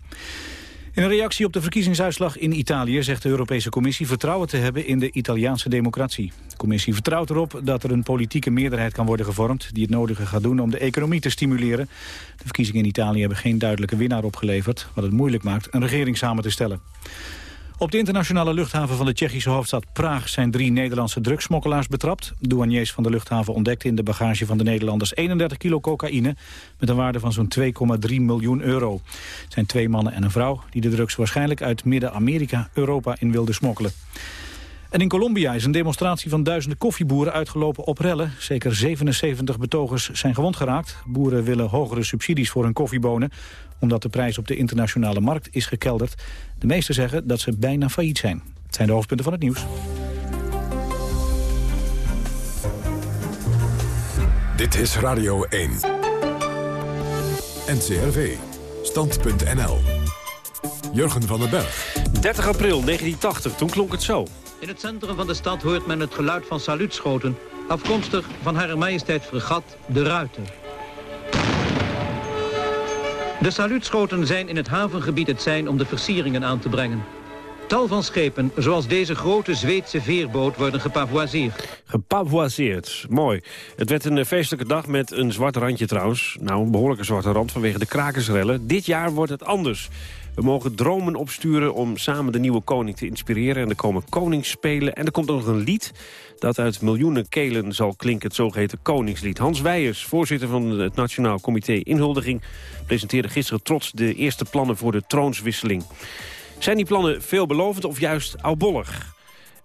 In een reactie op de verkiezingsuitslag in Italië zegt de Europese Commissie vertrouwen te hebben in de Italiaanse democratie. De commissie vertrouwt erop dat er een politieke meerderheid kan worden gevormd die het nodige gaat doen om de economie te stimuleren. De verkiezingen in Italië hebben geen duidelijke winnaar opgeleverd, wat het moeilijk maakt een regering samen te stellen. Op de internationale luchthaven van de Tsjechische hoofdstad Praag zijn drie Nederlandse drugsmokkelaars betrapt. Douaniers van de luchthaven ontdekten in de bagage van de Nederlanders 31 kilo cocaïne met een waarde van zo'n 2,3 miljoen euro. Het zijn twee mannen en een vrouw die de drugs waarschijnlijk uit Midden-Amerika Europa in wilden smokkelen. En in Colombia is een demonstratie van duizenden koffieboeren uitgelopen op rellen. Zeker 77 betogers zijn gewond geraakt. Boeren willen hogere subsidies voor hun koffiebonen omdat de prijs op de internationale markt is gekelderd. De meesten zeggen dat ze bijna failliet zijn. Het zijn de hoofdpunten van het nieuws. Dit is Radio 1. NCRV. Stand.nl. Jurgen van den Berg. 30 april 1980, toen klonk het zo. In het centrum van de stad hoort men het geluid van saluutschoten... afkomstig van Hare Majesteit Fregat de Ruiter. De saluutschoten zijn in het havengebied het zijn om de versieringen aan te brengen. Tal van schepen, zoals deze grote Zweedse veerboot, worden gepavoiseerd. Gepavoiseerd, mooi. Het werd een feestelijke dag met een zwart randje trouwens. Nou, een behoorlijke zwarte rand vanwege de krakersrellen. Dit jaar wordt het anders. We mogen dromen opsturen om samen de nieuwe koning te inspireren. En er komen koningsspelen. En er komt ook nog een lied dat uit miljoenen kelen zal klinken. Het zogeheten Koningslied. Hans Weijers, voorzitter van het Nationaal Comité Inhuldiging... presenteerde gisteren trots de eerste plannen voor de troonswisseling. Zijn die plannen veelbelovend of juist oudbollig?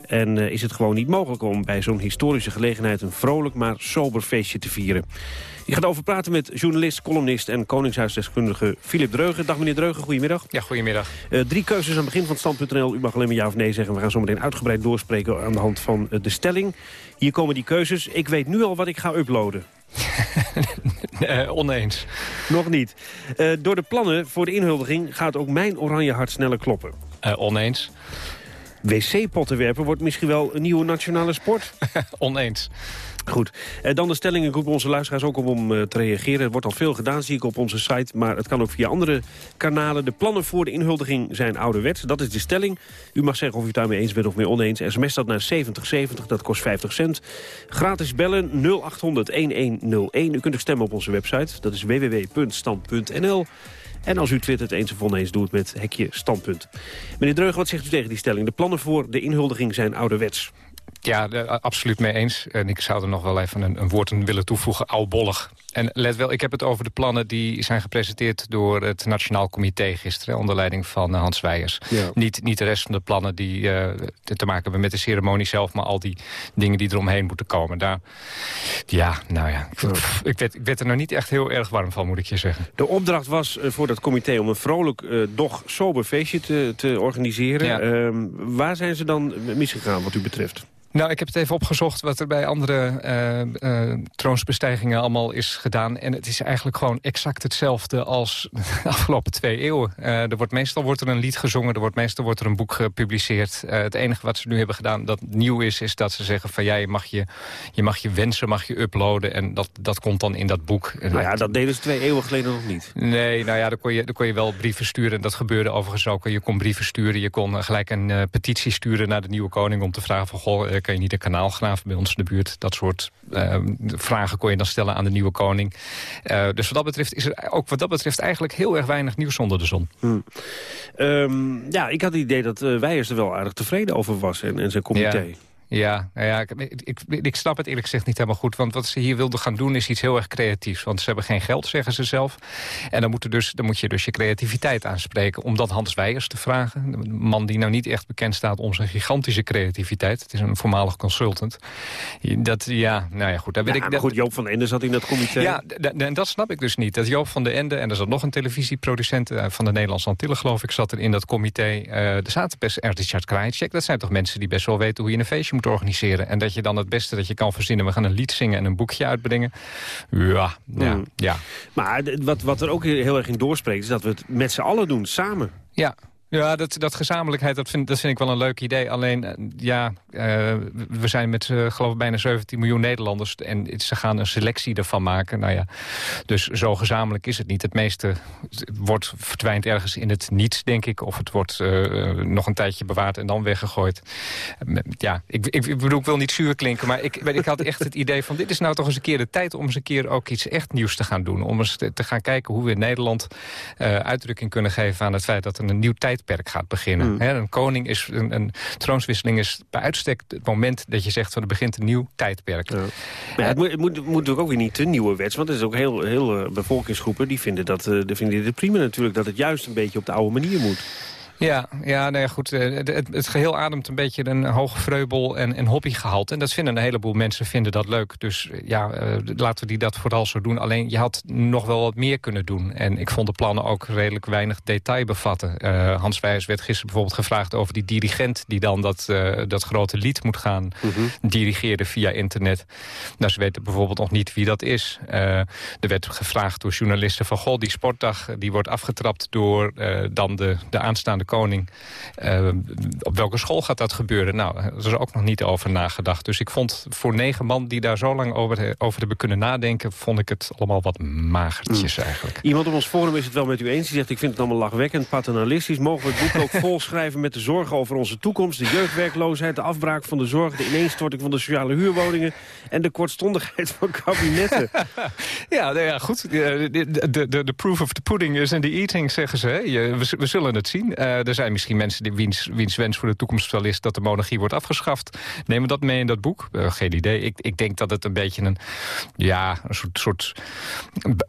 En uh, is het gewoon niet mogelijk om bij zo'n historische gelegenheid... een vrolijk maar sober feestje te vieren? Je gaat over praten met journalist, columnist en koningshuisdeskundige Philip Dreugen. Dag meneer Dreugen, goedemiddag. Ja, goedemiddag. Uh, drie keuzes aan het begin van stand.nl. U mag alleen maar ja of nee zeggen. We gaan zo meteen uitgebreid doorspreken aan de hand van uh, de stelling. Hier komen die keuzes. Ik weet nu al wat ik ga uploaden. *laughs* oneens. Nog niet. door de plannen voor de inhuldiging gaat ook mijn oranje hart sneller kloppen. oneens. Wc-potten werpen wordt misschien wel een nieuwe nationale sport. *laughs* Oneens. Goed. Eh, dan de stellingen. Ik roep onze luisteraars ook om, om eh, te reageren. Er wordt al veel gedaan, zie ik op onze site. Maar het kan ook via andere kanalen. De plannen voor de inhuldiging zijn ouderwets. Dat is de stelling. U mag zeggen of u het daarmee eens bent of mee oneens. SMS dat naar 7070, dat kost 50 cent. Gratis bellen 0800-1101. U kunt ook stemmen op onze website. Dat is www.stand.nl. En als u twittert eens of oneens, doe het met hekje standpunt. Meneer Dreugen, wat zegt u tegen die stelling? De plannen voor de inhuldiging zijn ouderwets. Ja, absoluut mee eens. En ik zou er nog wel even een, een woord aan willen toevoegen. Oudbollig. En let wel, ik heb het over de plannen die zijn gepresenteerd... door het Nationaal Comité gisteren, onder leiding van eh, Hans Weijers. Ja. Niet, niet de rest van de plannen die eh, te maken hebben met de ceremonie zelf... maar al die dingen die eromheen moeten komen. Daar, ja, nou ja, ik, pff, ik, werd, ik werd er nog niet echt heel erg warm van, moet ik je zeggen. De opdracht was eh, voor dat comité om een vrolijk, eh, doch sober feestje te, te organiseren. Ja. Ehm, waar zijn ze dan misgegaan wat u betreft? Nou, ik heb het even opgezocht wat er bij andere eh, eh, troonsbestijgingen allemaal is gedaan. En het is eigenlijk gewoon exact hetzelfde als *laughs* de afgelopen twee eeuwen. Eh, er wordt meestal wordt er een lied gezongen, er wordt meestal wordt er een boek gepubliceerd. Het enige wat ze nu hebben gedaan dat nieuw is, is dat ze zeggen van ja, je mag je, je, mag je wensen mag je uploaden. En dat, dat komt dan in dat boek. Nou ja, dat deden ze twee eeuwen geleden nog niet. Nee, nou ja, dan kon, je, dan kon je wel brieven sturen. En dat gebeurde overigens ook. Je kon brieven sturen. Je kon gelijk een petitie sturen naar de nieuwe koning... om te vragen van, goh, kan je niet een kanaal graven bij ons in de buurt? Dat soort eh, vragen kon je dan stellen aan de nieuwe koning. Eh, dus wat dat betreft is er ook wat dat betreft eigenlijk heel erg weinig nieuws onder de zon. Hm. Ehm, ja, ik had het idee dat uh, Weijers er wel aardig tevreden over was en, en zijn comité. Ja. Ja, nou ja ik, ik, ik, snap het eerlijk gezegd niet helemaal goed. Want wat ze hier wilden gaan doen is iets heel erg creatiefs. Want ze hebben geen geld, zeggen ze zelf. En dan moet, dus, dan moet je dus je creativiteit aanspreken. Om dat Hans Weijers te vragen. Een man die nou niet echt bekend staat om zijn gigantische creativiteit. Het is een voormalig consultant. Dat, ja, nou ja, goed. Daar ja, ik, dat, goed, Joop van den Ende zat in dat comité. Ja, en dat snap ik dus niet. Dat Joop van den Ende, en er zat nog een televisieproducent... van de Nederlandse Antillen, geloof ik, zat er in dat comité. Uh, er zaten best Richard Krajicek. Dat zijn toch mensen die best wel weten hoe je een feestje moet organiseren. En dat je dan het beste dat je kan verzinnen... we gaan een lied zingen en een boekje uitbrengen. Ja, ja, Hmm. ja. Maar wat, wat er ook heel erg in doorspreekt... is dat we het met z'n allen doen, samen. Ja, ja, dat, dat gezamenlijkheid, dat vind, dat vind ik wel een leuk idee. Alleen, ja, uh, we zijn met, uh, geloof ik, bijna 17 miljoen Nederlanders... en ze gaan een selectie ervan maken. Nou ja, dus zo gezamenlijk is het niet. Het meeste wordt verdwijnt ergens in het niets, denk ik. Of het wordt nog een tijdje bewaard en dan weggegooid. Ja, ik, ik, ik bedoel, ik wil niet zuur klinken... maar ik, ik had echt het idee van... dit is nou toch eens een keer de tijd om eens een keer ook iets echt nieuws te gaan doen. Om eens te, te gaan kijken hoe we in Nederland uitdrukking kunnen geven... aan het feit dat er een nieuw tijd tijdperk gaat beginnen. Mm. He, een koning is, een, een, troonswisseling is bij uitstek het moment dat je zegt... van er begint een nieuw tijdperk. Ja. Maar ja, het, moet, het, moet, natuurlijk ook weer niet te nieuwe wets... want er is ook heel, heel uh, bevolkingsgroepen die vinden, dat, uh, die vinden het prima natuurlijk... dat het juist een beetje op de oude manier moet. Ja, ja nou ja, goed. Het, het, geheel ademt een beetje een hoog vreubel en, en hobbygehalte. En dat vinden een heleboel mensen vinden dat leuk. Dus ja, uh, laten we die dat vooral zo doen. Alleen, je had nog wel wat meer kunnen doen. En ik vond de plannen ook redelijk weinig detail bevatten. Uh, Hans Wijs werd gisteren bijvoorbeeld gevraagd over die dirigent... die dan dat, uh, dat grote lied moet gaan mm -hmm. dirigeren via internet. Nou, ze weten bijvoorbeeld nog niet wie dat is. Er werd gevraagd door journalisten van... goh, die sportdag die wordt afgetrapt door dan de, de aanstaande koning. Uh, op welke school gaat dat gebeuren? Nou, er is ook nog niet over nagedacht. Dus ik vond voor negen man die daar zo lang over, over hebben kunnen nadenken... vond ik het allemaal wat magertjes mm. eigenlijk. Iemand op ons forum is het wel met u eens. Die zegt, ik vind het allemaal lachwekkend, paternalistisch. Mogen we het boek ook *laughs* volschrijven met de zorgen over onze toekomst... de jeugdwerkloosheid, de afbraak van de zorg... de ineenstorting van de sociale huurwoningen... en de kortstondigheid van kabinetten. *laughs* ja, nou ja, goed. De, de, de, proof of the pudding is in the eating, zeggen ze. We, we zullen het zien. Uh, er zijn misschien mensen die wiens, wiens wens voor de toekomst wel is... dat de monarchie wordt afgeschaft. Nemen we dat mee in dat boek? Uh, geen idee. Ik, ik denk dat het een beetje een, ja, een soort, soort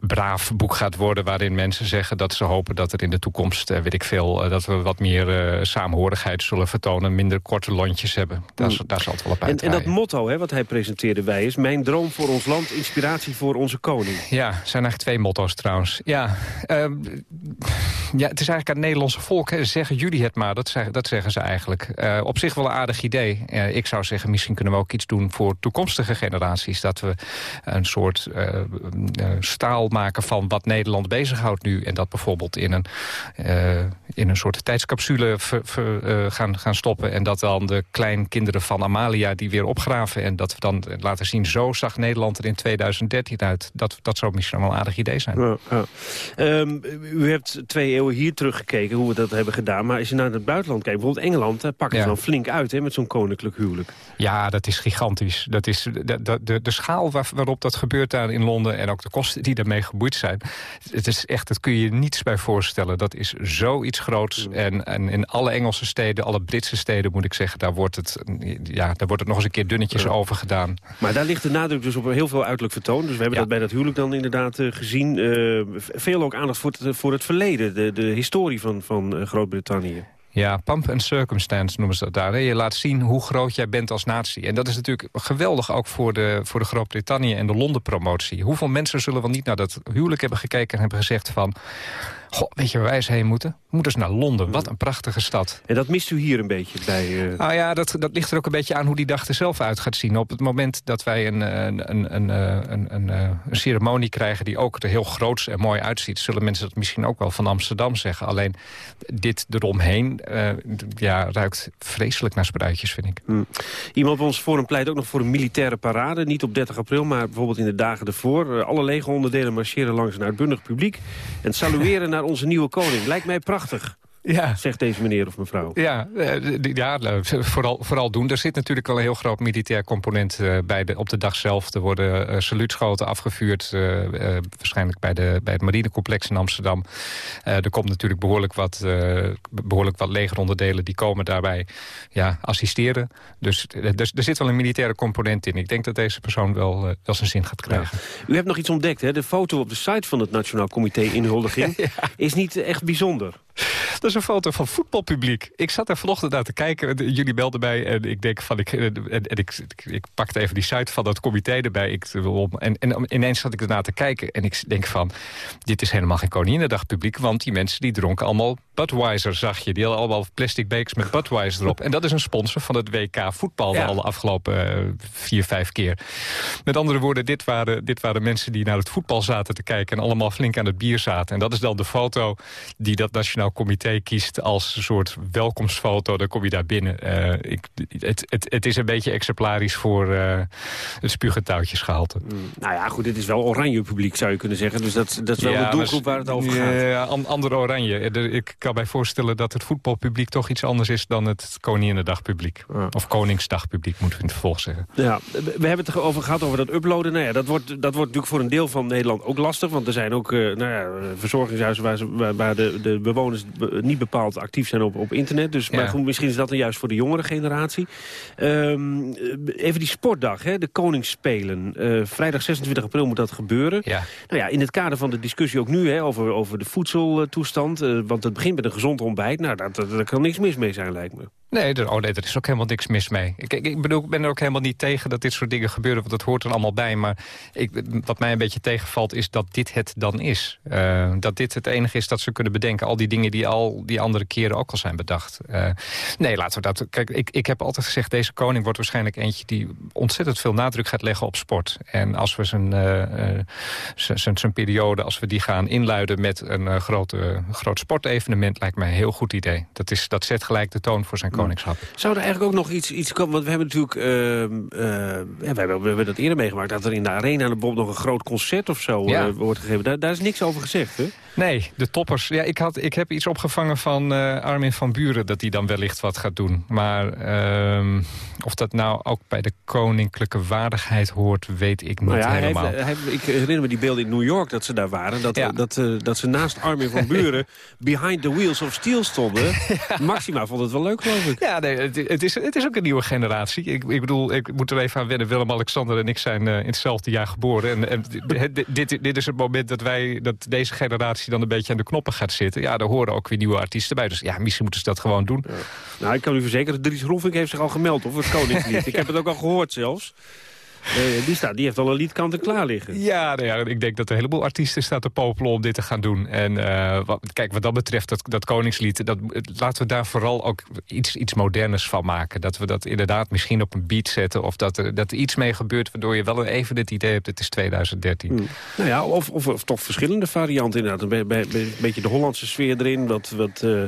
braaf boek gaat worden... waarin mensen zeggen dat ze hopen dat er in de toekomst... Uh, weet ik veel, dat we wat meer saamhorigheid zullen vertonen... minder korte lontjes hebben. Daar, mm. daar zal het wel op en, en dat motto hè, wat hij presenteerde wij is... mijn droom voor ons land, inspiratie voor onze koning. Ja, zijn eigenlijk twee motto's trouwens. Ja, ja het is eigenlijk aan het Nederlandse volk... Hè, zeggen jullie het maar, dat, zeggen, dat zeggen ze eigenlijk. Eh, op zich wel een aardig idee. Eh, ik zou zeggen, misschien kunnen we ook iets doen voor toekomstige generaties. Dat we een soort uh, staal maken van wat Nederland bezighoudt nu. En dat bijvoorbeeld in een, in een soort tijdscapsule gaan, gaan stoppen. En dat dan de kleinkinderen van Amalia die weer opgraven. En dat we dan laten zien, zo zag Nederland er in 2013 uit. Dat, dat zou misschien wel een aardig idee zijn. Ja. Um, u hebt twee eeuwen hier teruggekeken hoe we dat hebben gedaan. Maar als je naar het buitenland kijkt, bijvoorbeeld Engeland... daar pakken ze dan flink uit hè, met zo'n koninklijk huwelijk. Ja, dat is gigantisch. Dat is de, de, de, de schaal waar, waarop dat gebeurt daar in Londen... en ook de kosten die daarmee geboeid zijn... het is echt, dat kun je je niets bij voorstellen. Dat is zoiets groots. Mm. En, en in alle Engelse steden, alle Britse steden moet ik zeggen... daar wordt het, ja, daar wordt het nog eens een keer dunnetjes over gedaan. Maar daar ligt de nadruk dus op heel veel uiterlijk vertoon. Dus we hebben dat bij dat huwelijk dan inderdaad uh, gezien. Uh, veel ook aandacht voor het, voor het verleden, de, de historie van, van uh, Groot-Brittannië. Ja, pump and circumstance noemen ze dat daar. Je laat zien hoe groot jij bent als natie. En dat is natuurlijk geweldig ook voor de, voor de Groot-Brittannië en de Londen-promotie. Hoeveel mensen zullen wel niet naar dat huwelijk hebben gekeken... en hebben gezegd van... Goh, weet je waar wij eens heen moeten? We moeten eens naar Londen. Wat een prachtige stad. En dat mist u hier een beetje bij... Uh... Nou ja, dat, dat ligt er ook een beetje aan hoe die dag er zelf uit gaat zien. Op het moment dat wij een, een, een, een, een, een, een ceremonie krijgen... die ook er heel groots en mooi uitziet... zullen mensen dat misschien ook wel van Amsterdam zeggen. Alleen dit eromheen uh, ja, ruikt vreselijk naar spruitjes, vind ik. Hmm. Iemand op ons forum pleit ook nog voor een militaire parade. Niet op 30 april, maar bijvoorbeeld in de dagen ervoor. Alle legeronderdelen marcheren langs een uitbundig publiek. En salueren naar *laughs* naar onze nieuwe koning. Lijkt mij prachtig. Ja. Zegt deze meneer of mevrouw. Ja, eh, ja vooral, vooral doen. Er zit natuurlijk wel een heel groot militair component uh, bij de, op de dag zelf. Er worden uh, saluutschoten afgevuurd. waarschijnlijk bij, de, bij het marinecomplex in Amsterdam. er komt natuurlijk behoorlijk wat, behoorlijk wat legeronderdelen. Die komen daarbij ja, assisteren. Dus er, er zit wel een militaire component in. Ik denk dat deze persoon wel, wel zijn zin gaat krijgen. U hebt nog iets ontdekt. Hè? De foto op de site van het Nationaal Comité Inhuldiging... *laughs* ja. is niet echt bijzonder. Dat is een foto van voetbalpubliek. Ik zat er vanochtend naar te kijken. Jullie belden mij en ik denk van... Ik, en, en ik, ik, pakte even die site van dat comité erbij. Ik, en, en ineens zat ik ernaar te kijken. En ik denk van... Dit is helemaal geen Koninginnedag publiek. Want die mensen die dronken allemaal Budweiser, zag je. Die hadden allemaal plastic bekers met Budweiser erop. En dat is een sponsor van het WK voetbal. Ja. Al de afgelopen uh, vier, vijf keer. Met andere woorden, dit waren, dit waren mensen die naar het voetbal zaten te kijken. En allemaal flink aan het bier zaten. En dat is dan de foto die dat Nationaal Comité kiest als een soort welkomstfoto. Dan kom je daar binnen. Uh, ik, het, het, het is een beetje exemplarisch voor uh, het spuugentouwtjesgehalte. Mm, nou ja, goed, dit is wel oranje publiek zou je kunnen zeggen. Dus dat, dat is wel ja, de doelgroep waar het over gaat. Ja, andere oranje. Ik kan mij voorstellen dat het voetbalpubliek toch iets anders is... dan het Koninginnedagpubliek. Ja. Of Koningsdagpubliek, moeten we in het vervolg zeggen. Ja, we hebben het over gehad over dat uploaden. Nou ja, dat, wordt, dat wordt natuurlijk voor een deel van Nederland ook lastig. Want er zijn ook uh, nou ja, verzorgingshuizen waar, ze, waar de, de bewoners niet bepaald actief zijn op, op internet. Dus, Maar goed, misschien is dat dan juist voor de jongere generatie. Um, even die sportdag, hè, de Koningsspelen. Uh, vrijdag 26 april moet dat gebeuren. Ja. Nou ja, in het kader van de discussie ook nu hè, over, over de voedseltoestand. Uh, want het begint met een gezond ontbijt. Nou, daar, daar kan niks mis mee zijn, lijkt me. Nee, er, oh nee, er is ook helemaal niks mis mee. Ik, ik, bedoel, ik ben er ook helemaal niet tegen dat dit soort dingen gebeuren... want dat hoort er allemaal bij. Maar ik, wat mij een beetje tegenvalt is dat dit het dan is. Uh, dat dit het enige is dat ze kunnen bedenken. Al die dingen die al die andere keren ook al zijn bedacht. Uh, nee, laten we dat... Kijk, ik, ik heb altijd gezegd... deze koning wordt waarschijnlijk eentje die ontzettend veel nadruk gaat leggen op sport. En als we zijn, uh, zijn, zijn periode, als we die gaan inluiden... met een grote, groot sportevenement, lijkt mij een heel goed idee. Dat, is, dat zet gelijk de toon voor zijn koningschap. Zou er eigenlijk ook nog iets, iets komen? Want we hebben natuurlijk... Uh, uh, ja, we, hebben, we hebben dat eerder meegemaakt... dat er in de arena bijvoorbeeld nog een groot concert of zo ja. uh, wordt gegeven. Daar, daar is niks over gezegd, hè? Nee, de toppers. Ja, ik, had, ik heb iets opgevangen van Armin van Buren... dat hij dan wellicht wat gaat doen. Maar ehm, of dat nou ook bij de koninklijke waardigheid hoort... weet ik niet nou ja, helemaal. Hij heeft, hij, ik herinner me die beelden in New York dat ze daar waren. Dat, ja. dat, dat ze naast Armin van *laughs* Buren... behind the wheels of steel stonden. *laughs* Maxima vond het wel leuk, geloof ik. Ja, nee, het, het, is, het is ook een nieuwe generatie. Ik, ik bedoel, ik moet er even aan wennen. Willem-Alexander en ik zijn uh, in hetzelfde jaar geboren. En, en dit, dit is het moment dat, wij, dat deze generatie dan een beetje aan de knoppen gaat zitten. Ja, daar horen ook weer nieuwe artiesten bij. Dus ja, misschien moeten ze dat gewoon doen. Ja. Nou, ik kan u verzekeren, Dries Roelvink heeft zich al gemeld over het Koningslied. *laughs* ik heb het ook al gehoord zelfs. Eh, die, staat, die heeft al een lied kant-en-klaar liggen. Ja, nou ja, ik denk dat een heleboel artiesten staan te popelen om dit te gaan doen. En eh, wat, kijk, wat dat betreft, dat, dat Koningslied... Dat, laten we daar vooral ook iets, iets moderners van maken. Dat we dat inderdaad misschien op een beat zetten... of dat er, dat er iets mee gebeurt waardoor je wel even het idee hebt... het is 2013. Hmm. Nou ja, of, of, of, toch verschillende varianten inderdaad. Een, be, be, beetje de Hollandse sfeer erin. Wat, wat uh,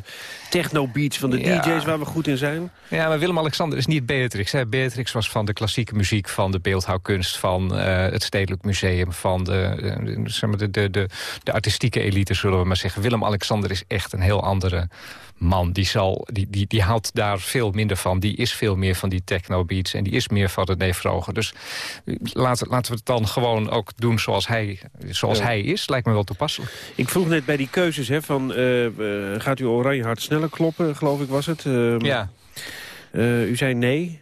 techno-beats van de DJ's waar we goed in zijn. Ja, maar Willem-Alexander is niet Beatrix. Hè. Beatrix was van de klassieke muziek, van de beeldhouwkunst... van uh, het Stedelijk Museum, van de, uh, zeg maar de, de, de, de artistieke elite, zullen we maar zeggen. Willem-Alexander is echt een heel andere man. Die, zal, die, die, die houdt daar veel minder van. Die is veel meer van die techno-beats en die is meer van René Vroger. Dus laten, laten we het dan gewoon ook doen zoals hij, zoals ja. hij is. Lijkt me wel toepasselijk. Ik vroeg net bij die keuzes hè, van... Uh, gaat u oranje hart sneller kloppen, geloof ik was het? Uh, ja. u zei nee.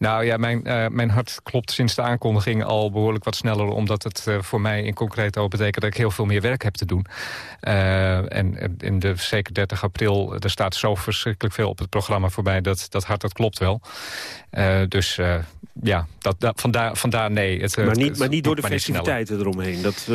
Nou ja, mijn, uh, mijn hart klopt sinds de aankondiging al behoorlijk wat sneller... omdat het uh, voor mij in concreet ook betekent dat ik heel veel meer werk heb te doen. Uh, en in de zeker 30 april, er staat zo verschrikkelijk veel op het programma voorbij... dat, dat hart, dat klopt wel. Dus ja, dat, dat, vandaar, vandaar nee. Het, maar niet, het, maar niet door de festiviteiten eromheen? Dat,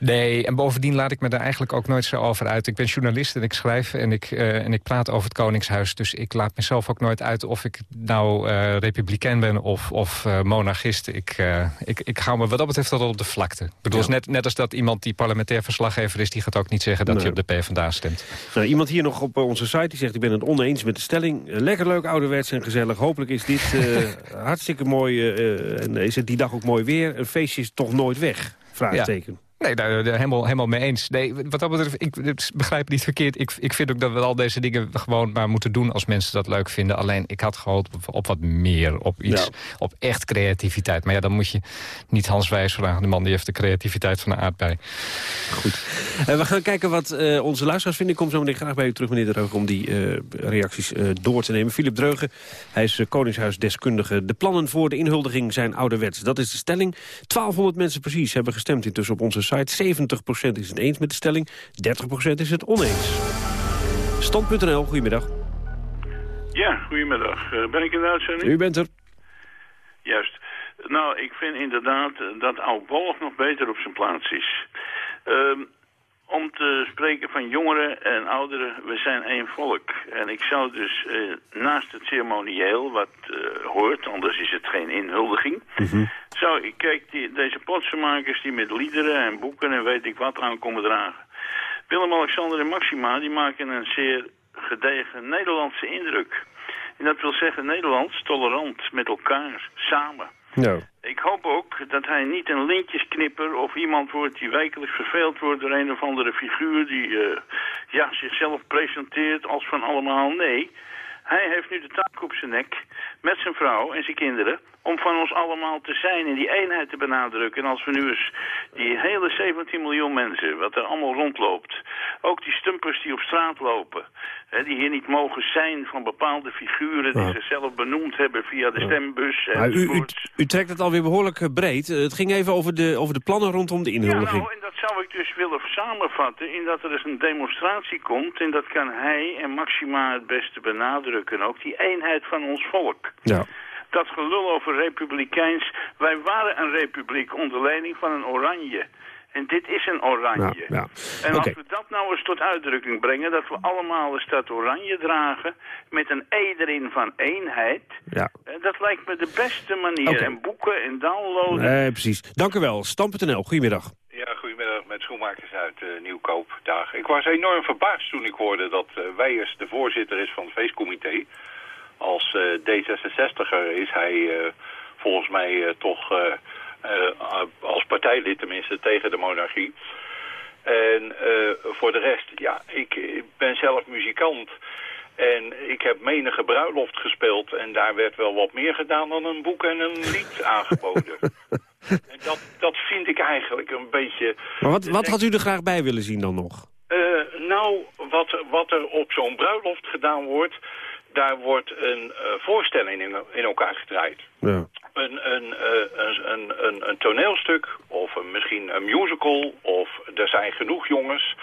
Nee, en bovendien laat ik me daar eigenlijk ook nooit zo over uit. Ik ben journalist en ik schrijf en ik, en ik praat over het Koningshuis. Dus ik laat mezelf ook nooit uit of ik nou republikein ben of, of monarchist. Ik, ik, ik hou me wat dat betreft altijd op de vlakte. Ik bedoel, ja. net, net als dat iemand die parlementair verslaggever is... die gaat ook niet zeggen dat nee. hij op de PvdA stemt. Nou, iemand hier nog op onze site die zegt... ik ben het oneens met de stelling. Lekker leuk, ouderwets en gezellig. Hopelijk is dit uh, hartstikke mooi. en is het die dag ook mooi weer. Een feestje is toch nooit weg? Vraagteken. Nee, daar, daar helemaal, helemaal mee eens. Nee, wat dat betreft, ik, ik begrijp het niet verkeerd. Ik, ik vind ook dat we al deze dingen gewoon maar moeten doen als mensen dat leuk vinden. Alleen, ik had gehoopt op, op wat meer, op iets, ja. op echt creativiteit. Maar ja, dan moet je niet Hans Wijs vragen. De man die heeft de creativiteit van een aardbei. Goed. Uh, we gaan kijken wat uh, onze luisteraars vinden. Ik kom zo meteen graag bij u terug, meneer Dreugen, om die uh, reacties door te nemen. Philip Dreugen, hij is Koningshuisdeskundige. De plannen voor de inhuldiging zijn ouderwets. Dat is de stelling. 1200 mensen precies hebben gestemd intussen op onze site. 70% is het eens met de stelling, 30% is het oneens. Stand.nl, goedemiddag. Ja, goedemiddag. Uh, ben ik in de uitzending? U bent er. Juist. Nou, ik vind inderdaad dat oud-Bollig nog beter op zijn plaats is. Uh, om te spreken van jongeren en ouderen, we zijn één volk. En ik zou dus uh, naast het ceremonieel, wat uh, hoort, anders is het geen inhuldiging... Mm -hmm. zou ik, kijk, die, deze potsenmakers die met liederen en boeken en weet ik wat aankomen dragen. Willem-Alexander en Maxima, die maken een zeer gedegen Nederlandse indruk. En dat wil zeggen Nederlands, tolerant, met elkaar, samen. Ik hoop ook dat hij niet een lintjesknipper of iemand wordt die wekelijks verveeld wordt door een of andere figuur die uh, ja, zichzelf presenteert als van allemaal. Nee, hij heeft nu de taak op zijn nek met zijn vrouw en zijn kinderen om van ons allemaal te zijn en die eenheid te benadrukken. En als we nu eens die hele 17 miljoen mensen, wat er allemaal rondloopt, ook die stumpers die op straat lopen, die hier niet mogen zijn van bepaalde figuren die ja. zichzelf benoemd hebben via de stembus. En u, u, u, trekt het alweer behoorlijk breed. Het ging even over de, over de plannen rondom de inhuldiging. Ja, nou, en dat zou ik dus willen samenvatten in dat er dus een demonstratie komt en dat kan hij en Maxima het beste benadrukken. Ook die eenheid van ons volk. Ja dat gelul over republikeins. Wij waren een republiek onder leiding van een oranje. En dit is een oranje. Ja, ja. En okay. als we dat nou eens tot uitdrukking brengen... dat we allemaal eens dat oranje dragen... met een E erin van eenheid... Ja. dat lijkt me de beste manier. Okay. En boeken en downloaden... Nee, precies. Dank u wel. Stam.nl, goedemiddag. Ja, goedemiddag met Schoenmakers uit uh, Nieuwkoop. Dag. Ik was enorm verbaasd toen ik hoorde dat uh, Weijers de voorzitter is van het feestcomité... Als uh, D66er is hij uh, volgens mij uh, toch als partijlid tenminste tegen de monarchie. En voor de rest, ja, ik, ik ben zelf muzikant. En ik heb menige bruiloft gespeeld en daar werd wel wat meer gedaan dan een boek en een lied *laughs* aangeboden. en dat, dat vind ik eigenlijk een beetje... Maar wat, wat had u er graag bij willen zien dan nog? Uh, nou, wat, wat er op zo'n bruiloft gedaan wordt daar wordt een uh, voorstelling in, in, elkaar gedraaid. Ja. Een, een, uh, een, een, een, toneelstuk of een, misschien een musical. Of er zijn genoeg jongens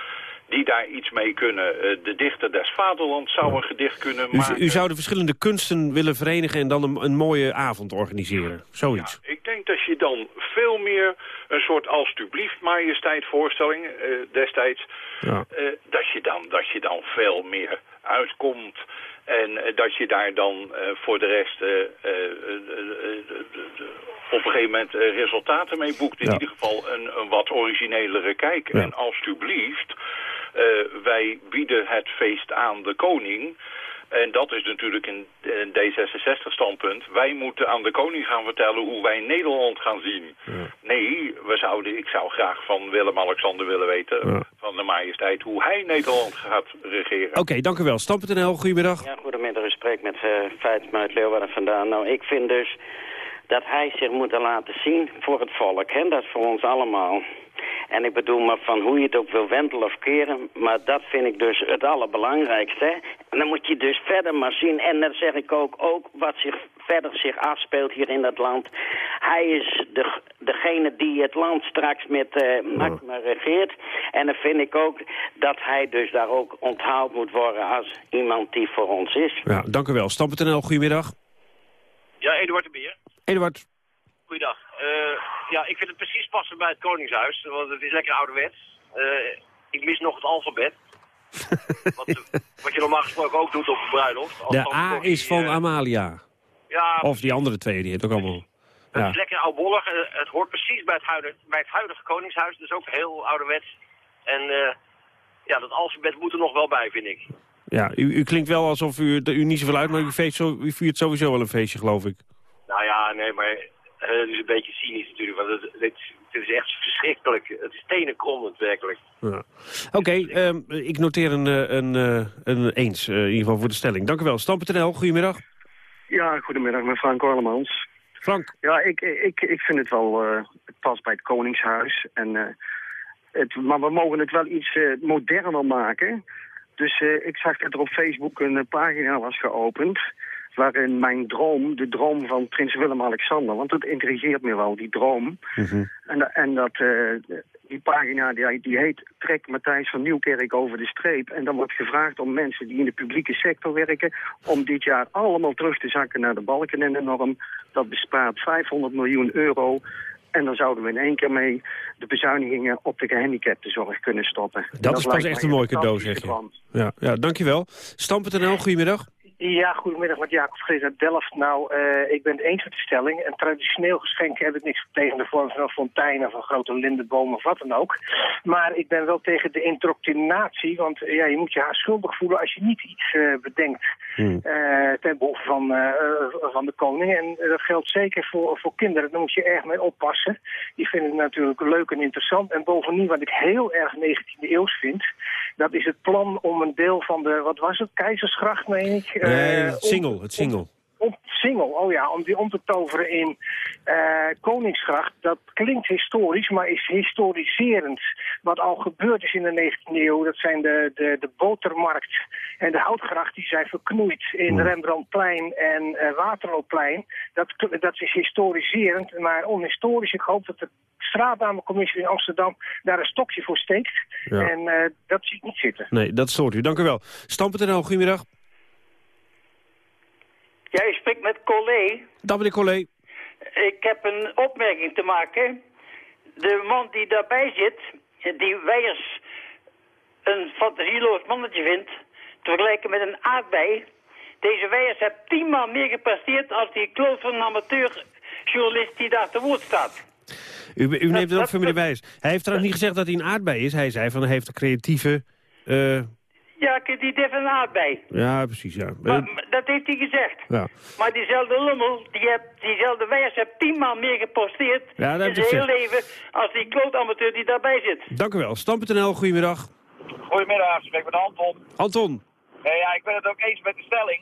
die daar iets mee kunnen. Eh, de dichter des Vaderlands zou een gedicht kunnen U, maken. u zou de verschillende kunsten willen verenigen en dan een, een mooie avond organiseren. Zoiets. Ik denk dat je dan veel meer een soort alstublieft majesteit voorstelling eh, destijds... Ja. eh, dat, je dan, dat je dan veel meer uitkomt... En eh, dat je daar dan eh, voor de rest eh, op een gegeven moment resultaten mee boekt. In Ja. ieder geval een, een wat originelere kijk. Ja. En alstublieft, wij bieden het feest aan de koning... En dat is natuurlijk een, een D66-standpunt. Wij moeten aan de koning gaan vertellen hoe wij Nederland gaan zien. Nee, we zouden, ik zou graag van Willem-Alexander willen weten... van de majesteit hoe hij Nederland gaat regeren. Oké, dank u wel. Stam.nl, goedemiddag. Ja, goedemiddag. U spreekt met uh, Feit uit Leeuwarden vandaan. Nou, ik vind dus dat hij zich moet laten zien voor het volk. Hè? Dat is voor ons allemaal. En ik bedoel maar van hoe je het ook wil wentelen of keren. Maar dat vind ik dus het allerbelangrijkste. Hè? En dan moet je dus verder maar zien. En dan zeg ik ook, ook wat zich verder zich afspeelt hier in het land. Hij is de, degene die het land straks met uh, macht regeert. En dan vind ik ook dat hij dus daar ook onthaald moet worden als iemand die voor ons is. Ja, dank u wel. Stam.nl, goedemiddag. Ja, Eduard de Beer. Eduard. Goeiedag. Uh, ja, ik vind het precies passen bij het Koningshuis, want het is lekker ouderwets. Uh, ik mis nog het alfabet. *laughs* wat, wat, je normaal gesproken ook doet op een bruiloft. De A is van uh, Amalia. Ja, of die andere twee, die heet ook allemaal. Het ja. is lekker oudbollig. het hoort precies bij het, huidige, bij het huidige Koningshuis, dus ook heel ouderwets. En ja, dat alfabet moet er nog wel bij, vind ik. Ja, u, u klinkt wel alsof u, u niet zoveel uit, maar u, feest, u viert sowieso wel een feestje, geloof ik. Nou ja, nee, maar het is een beetje cynisch natuurlijk, want het, het, het is echt verschrikkelijk. Het is tenenkrommend, werkelijk. Ja. Oké, okay, um, ik noteer een, een, een, een eens, uh, in ieder geval voor de stelling. Dank u wel. Stam.nl, goedemiddag. Ja, goedemiddag, met Frank Orlemans. Frank. Ja, ik, ik, ik vind het wel, uh, het past bij het Koningshuis. En, uh, het, maar we mogen het wel iets moderner maken. Dus ik zag dat er op Facebook een pagina was geopend waarin mijn droom, de droom van prins Willem-Alexander, want dat intrigeert me wel, die droom. Mm -hmm. En, en dat, uh, die pagina die, die heet Trek Matthijs van Nieuwkerk over de streep. En dan wordt gevraagd om mensen die in de publieke sector werken, om dit jaar allemaal terug te zakken naar de balken en de norm. Dat bespaart 500 miljoen euro. En dan zouden we in één keer mee de bezuinigingen op de gehandicaptenzorg kunnen stoppen. Dat, dat is pas echt een mooi cadeau, zeg je. Ja, ja, dankjewel. Stam.nl, goedemiddag. Ja, goedemiddag met Jacob Vrees uit Delft. Nou, uh, ik ben het eens met de stelling. Een traditioneel geschenk heb ik niks tegen de vorm van een fontein of een grote lindenboom of wat dan ook. Maar ik ben wel tegen de indoctrinatie, want uh, ja, je moet je haar schuldig voelen als je niet iets uh, bedenkt hmm. ten behoeve van, van de koning. En dat geldt zeker voor, voor kinderen, daar moet je erg mee oppassen. Die vinden het natuurlijk leuk en interessant. En bovendien, wat ik heel erg 19e eeuws vind, dat is het plan om een deel van de, wat was het, Keizersgracht, meen ik? Nee, het single, het single. Om, single, oh ja, om die om te toveren in uh, Koningsgracht. Dat klinkt historisch, maar is historiserend. Wat al gebeurd is in de 19e eeuw, dat zijn de, de, de botermarkt en de houtgracht. Die zijn verknoeid in Hmm. Rembrandtplein en uh, Waterloopplein. Dat, dat is historiserend, maar onhistorisch. Ik hoop dat de straatnamencommissie in Amsterdam daar een stokje voor steekt. Ja. En uh, dat zie ik niet zitten. Nee, dat stoort u. Dank u wel. Stam.nl, goedemiddag. Ja, ik spreek met Collé. Dag meneer Collé. Ik heb een opmerking te maken. De man die daarbij zit, die Weijers een fantasieloos mannetje vindt... te vergelijken met een aardbei. Deze Weijers heeft tienmaal meer gepresteerd... als die kloot van een amateurjournalist die daar te woord staat. U, u neemt het op voor meneer Wijs. Hij heeft trouwens niet gezegd dat hij een aardbei is. Hij zei van hij heeft een creatieve... Uh... Ja, die heeft een aardbei. Ja, precies, ja. Maar, maar dat heeft hij gezegd. Ja. Maar diezelfde lummel, die heeft, diezelfde wijs heeft tienmaal meer geposteerd ja, in zijn heel leven als die klootamateur die daarbij zit. Dank u wel. Stam.nl, goedemiddag. Goedemiddag, ik spreek met Anton. Anton. Uh, ja, ik ben het ook eens met de stelling.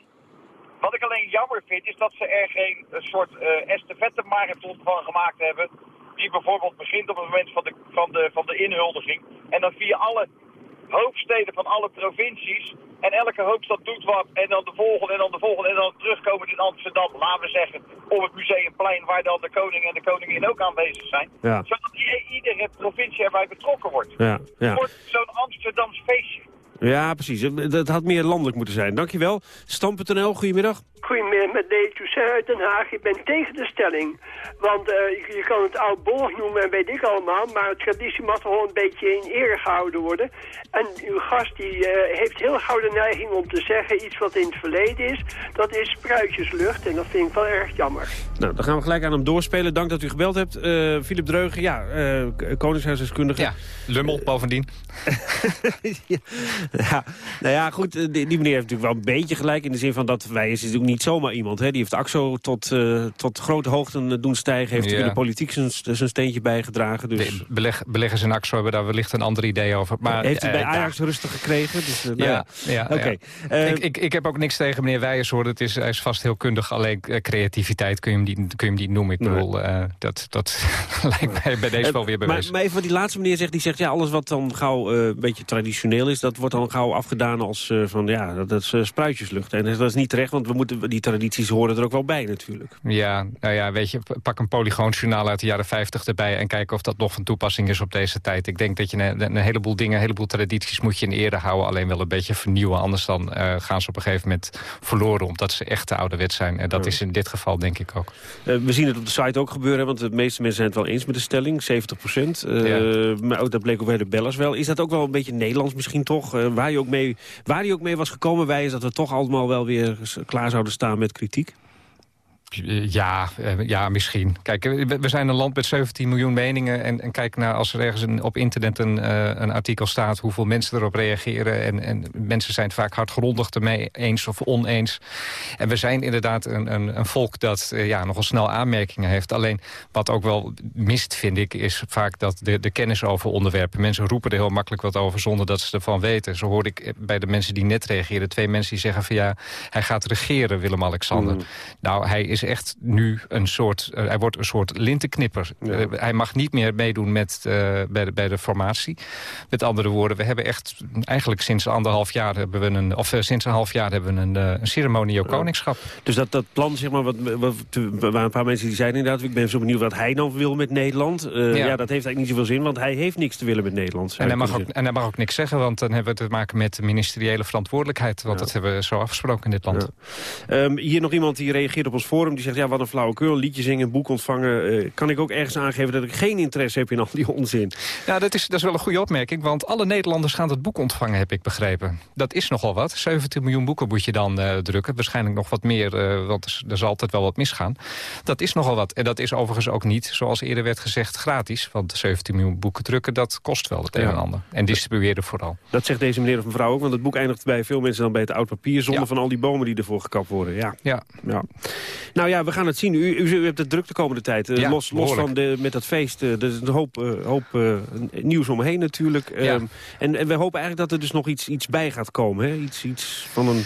Wat ik alleen jammer vind, is dat ze er geen een soort uh, estafette marathon van gemaakt hebben. Die bijvoorbeeld begint op het moment van de, van de, van de inhuldiging. En dan via alle hoofdsteden van alle provincies En elke hoofdstad doet wat. En dan de volgende en dan de volgende. En dan terugkomen in Amsterdam, laten we zeggen, op het museumplein waar dan de koning en de koningin ook aanwezig zijn. Ja. Zodat iedere provincie erbij betrokken wordt. Ja, Het ja. wordt zo'n Amsterdams feestje. Ja, precies. Dat had meer landelijk moeten zijn. Dankjewel. Stam.nl, goedemiddag. Goedemiddag, met Dave Toussaint uit Den Haag. Ik ben tegen de stelling. Want eh, je, je kan het oud borg noemen en weet ik allemaal. Maar traditie mag toch wel een beetje in ere gehouden worden. En uw gast die eh, heeft heel gauw de neiging om te zeggen... iets wat in het verleden is, dat is spruitjeslucht. En dat vind ik wel erg jammer. Nou, dan gaan we gelijk aan hem doorspelen. Dank dat u gebeld hebt. Eh Philip Dreugen, ja, eh, koningshuisdeskundige. Ja, lummel bovendien. *laughs* *laughs* ja, *laughs* nou ja, goed, eh, die, die meneer heeft natuurlijk wel een beetje gelijk... in de zin van dat wij is natuurlijk niet zomaar iemand. Hè. Die heeft AXO tot, eh, tot grote hoogten eh, doen stijgen. Heeft Ja. in de politiek zijn, zijn steentje bijgedragen. Dus De beleg, beleggers in AXO hebben daar wellicht een ander idee over. Maar, heeft hij bij Ajax rustig gekregen. Dus, nou Ja, ja, Oké. ja. Ik, ik, ik heb ook niks tegen meneer Wijers hoor. Het is, hij is vast heel kundig. Alleen creativiteit kun je hem niet, kun je hem niet noemen. Ik bedoel, dat, dat *laughs* lijkt mij bij deze wel weer maar, bewezen. maar even wat die laatste meneer zegt, die zegt... ja, alles wat dan gauw een beetje traditioneel is... dat wordt dan gauw afgedaan als eh, van, ja, dat, dat is eh, spruitjeslucht. En dat is niet terecht, want we moeten, die tradities horen er ook wel bij natuurlijk. Ja, nou ja, weet je, pak een polygoonjournaal uit de jaren 50 erbij... en kijk of dat nog van toepassing is op deze tijd. Ik denk dat je een, een heleboel dingen, een heleboel tradities moet je in ere houden... alleen wel een beetje vernieuwen. Anders dan eh, gaan ze op een gegeven moment verloren... omdat ze echt te ouderwet zijn. En dat Ja. is in dit geval denk ik ook. We zien het op de site ook gebeuren, want de meeste mensen zijn het wel eens met de stelling. 70 procent. Maar ook, dat bleek ook bij de bellers wel. Is dat ook wel een beetje Nederlands misschien toch? Eh, waar, je ook mee, waar hij ook mee was gekomen, wij is dat we toch allemaal wel weer klaar zouden staan met kritiek? Ja, eh, ja, misschien. Kijk, eh, we zijn een land met 17 miljoen meningen. En, en kijk naar als er ergens een, op internet een, eh, een artikel staat... hoeveel mensen erop reageren. En, en mensen zijn het vaak hardgrondig ermee eens of oneens. En we zijn inderdaad een, een, een volk dat eh, ja, nogal snel aanmerkingen heeft. Alleen wat ook wel mist, vind ik, is vaak dat de, de kennis over onderwerpen. Mensen roepen er heel makkelijk wat over zonder dat ze ervan weten. Zo hoorde ik bij de mensen die net reageerden... twee mensen die zeggen van ja, hij gaat regeren, Willem-Alexander. Mm. Nou, hij is echt nu een soort... eh, hij wordt een soort lintenknipper. Eh, hij mag niet meer meedoen met, eh, bij, de, bij de formatie. Met andere woorden, we hebben echt... eigenlijk sinds anderhalf jaar hebben we een... of sinds een half jaar hebben we een, een ceremonieel koningschap. Dus dat, dat plan, zeg maar, wat, wat, waren een paar mensen die zeiden inderdaad... ik ben zo benieuwd wat hij dan wil met Nederland. Ja. Ja. dat heeft eigenlijk niet zoveel zin, want hij heeft niks te willen met Nederland. En hij, mag ook, en hij mag ook niks zeggen, want dan hebben we te maken met de ministeriële verantwoordelijkheid. Want dat hebben we zo afgesproken in dit land. Ehm, hier nog iemand die reageert op ons forum. Die zegt, ja, wat een flauwekul, liedje zingen, een boek ontvangen. Eh, kan ik ook ergens aangeven dat ik geen interesse heb in al die *laughs* onzin? Nou, dat is, dat is wel een goede opmerking, want alle Nederlanders gaan het boek ontvangen, heb ik begrepen. Dat is nogal wat. 17 miljoen boeken moet je dan eh, drukken. Waarschijnlijk nog wat meer, eh, want er, zal altijd wel wat misgaan. Dat is nogal wat. En dat is overigens ook niet, zoals eerder werd gezegd, gratis. Want 17 miljoen boeken drukken, dat kost wel het een Ja. en ander. En distribueren vooral. Dat zegt deze meneer of mevrouw ook, want het boek eindigt bij veel mensen dan bij het oud papier... zonder Ja. van al die bomen die ervoor gekapt worden. Ja. Ja. ja. Nou ja, we gaan het zien. U, u, u hebt het druk de komende tijd. Eh, Ja, los los van de, met dat feest, eh, er is een hoop, eh, hoop eh, nieuws omheen natuurlijk. Ehm, en, en we hopen eigenlijk dat er dus nog iets, iets bij gaat komen. Hè? Iets, iets van een...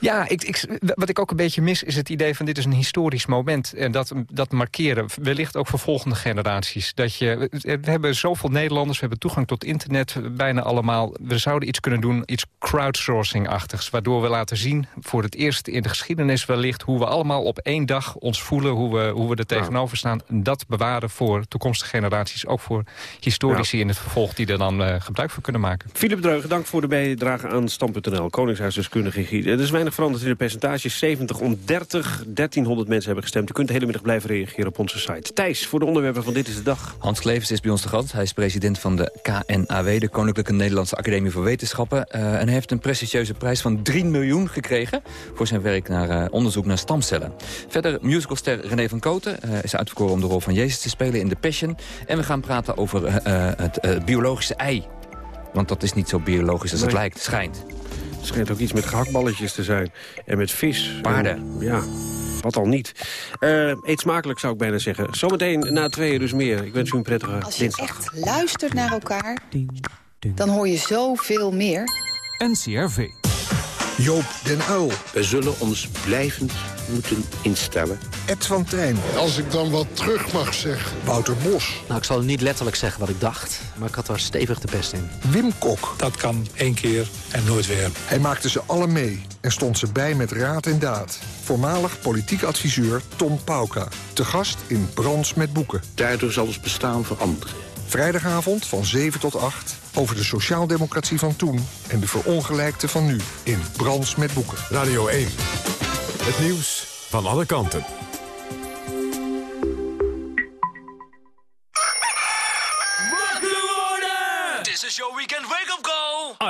Ja, ik, ik, wat ik ook een beetje mis is het idee van dit is een historisch moment. En dat, dat markeren, wellicht ook voor volgende generaties. Dat je, we hebben zoveel Nederlanders, we hebben toegang tot internet bijna allemaal. We zouden iets kunnen doen, iets crowdsourcing-achtigs. Waardoor we laten zien, voor het eerst in de geschiedenis wellicht... hoe we allemaal op één dag ons voelen, hoe we, hoe we er tegenover staan. En dat bewaren voor toekomstige generaties. Ook voor historici in het vervolg die er dan uh, gebruik van kunnen maken. Philip Dreugen, dank voor de bijdrage aan Stam.nl. Koningshuisdeskundige. Er is weinig veranderd in de percentages. 70 om 30. 1300 mensen hebben gestemd. U kunt de hele middag blijven reageren op onze site. Thijs, voor de onderwerpen van Dit is de Dag. Hans Klevers is bij ons te gast. Hij is president van de KNAW, de Koninklijke Nederlandse Academie voor Wetenschappen. Uh, en hij heeft een prestigieuze prijs van 3 miljoen gekregen... voor zijn werk naar uh, onderzoek naar stamcellen. Verder musicalster René van Koten uh, is uitverkoren om de rol van Jezus te spelen in The Passion. En we gaan praten over het biologische ei. Want dat is niet zo biologisch als nee. het lijkt, schijnt. Het schijnt ook iets met gehaktballetjes te zijn. En met vis. Paarden. En, ja, wat al niet. Uh, eet smakelijk zou ik bijna zeggen. Zometeen na tweeën dus meer. Ik wens u een prettige Als je dinsdag. echt luistert naar elkaar, dan hoor je zoveel meer. NCRV. Joop den Uil. We zullen ons blijvend moeten instellen. Ed van Tijn. Als ik dan wat terug mag zeggen. Wouter Bos. Nou, ik zal niet letterlijk zeggen wat ik dacht, maar ik had daar stevig de pest in. Wim Kok. Dat kan één keer en nooit weer. Hij maakte ze alle mee en stond ze bij met raad en daad. Voormalig politiek adviseur Tom Pauka. Te gast in Brands met Boeken. Daardoor zal ons bestaan veranderen. Vrijdagavond van 7 tot 8 over de sociaaldemocratie van toen... en de verongelijkte van nu in Brands met Boeken. Radio 1. Het nieuws van alle kanten.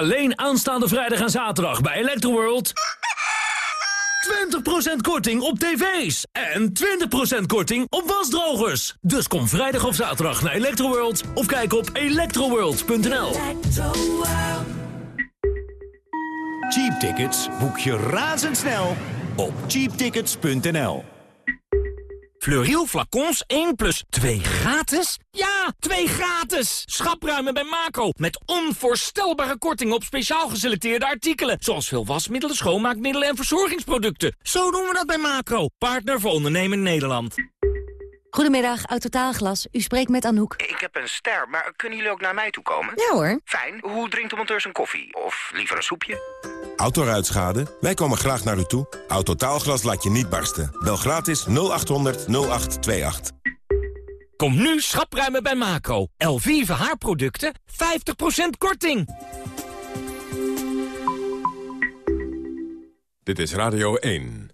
Alleen aanstaande vrijdag en zaterdag bij Electroworld. 20% korting op tv's. En 20% korting op wasdrogers. Dus kom vrijdag of zaterdag naar Electroworld. Of kijk op electroworld.nl. Cheap tickets boek je razendsnel op cheaptickets.nl. Fleuriel flacons 1 plus 2 gratis? Ja, 2 gratis! Schapruimen bij Macro. Met onvoorstelbare korting op speciaal geselecteerde artikelen. Zoals veel wasmiddelen, schoonmaakmiddelen en verzorgingsproducten. Zo doen we dat bij Macro. Partner voor ondernemen Nederland. Goedemiddag, Autotaalglas. U spreekt met Anouk. Ik heb een ster, maar kunnen jullie ook naar mij toe komen? Ja hoor. Fijn. Hoe drinkt de monteur zijn koffie? Of liever een soepje? Autoruitschade? Wij komen graag naar u toe. Autotaalglas laat je niet barsten. Bel gratis 0800 0828. Kom nu schapruimen bij Macro. Elvive haarproducten, 50% korting. Dit is Radio 1.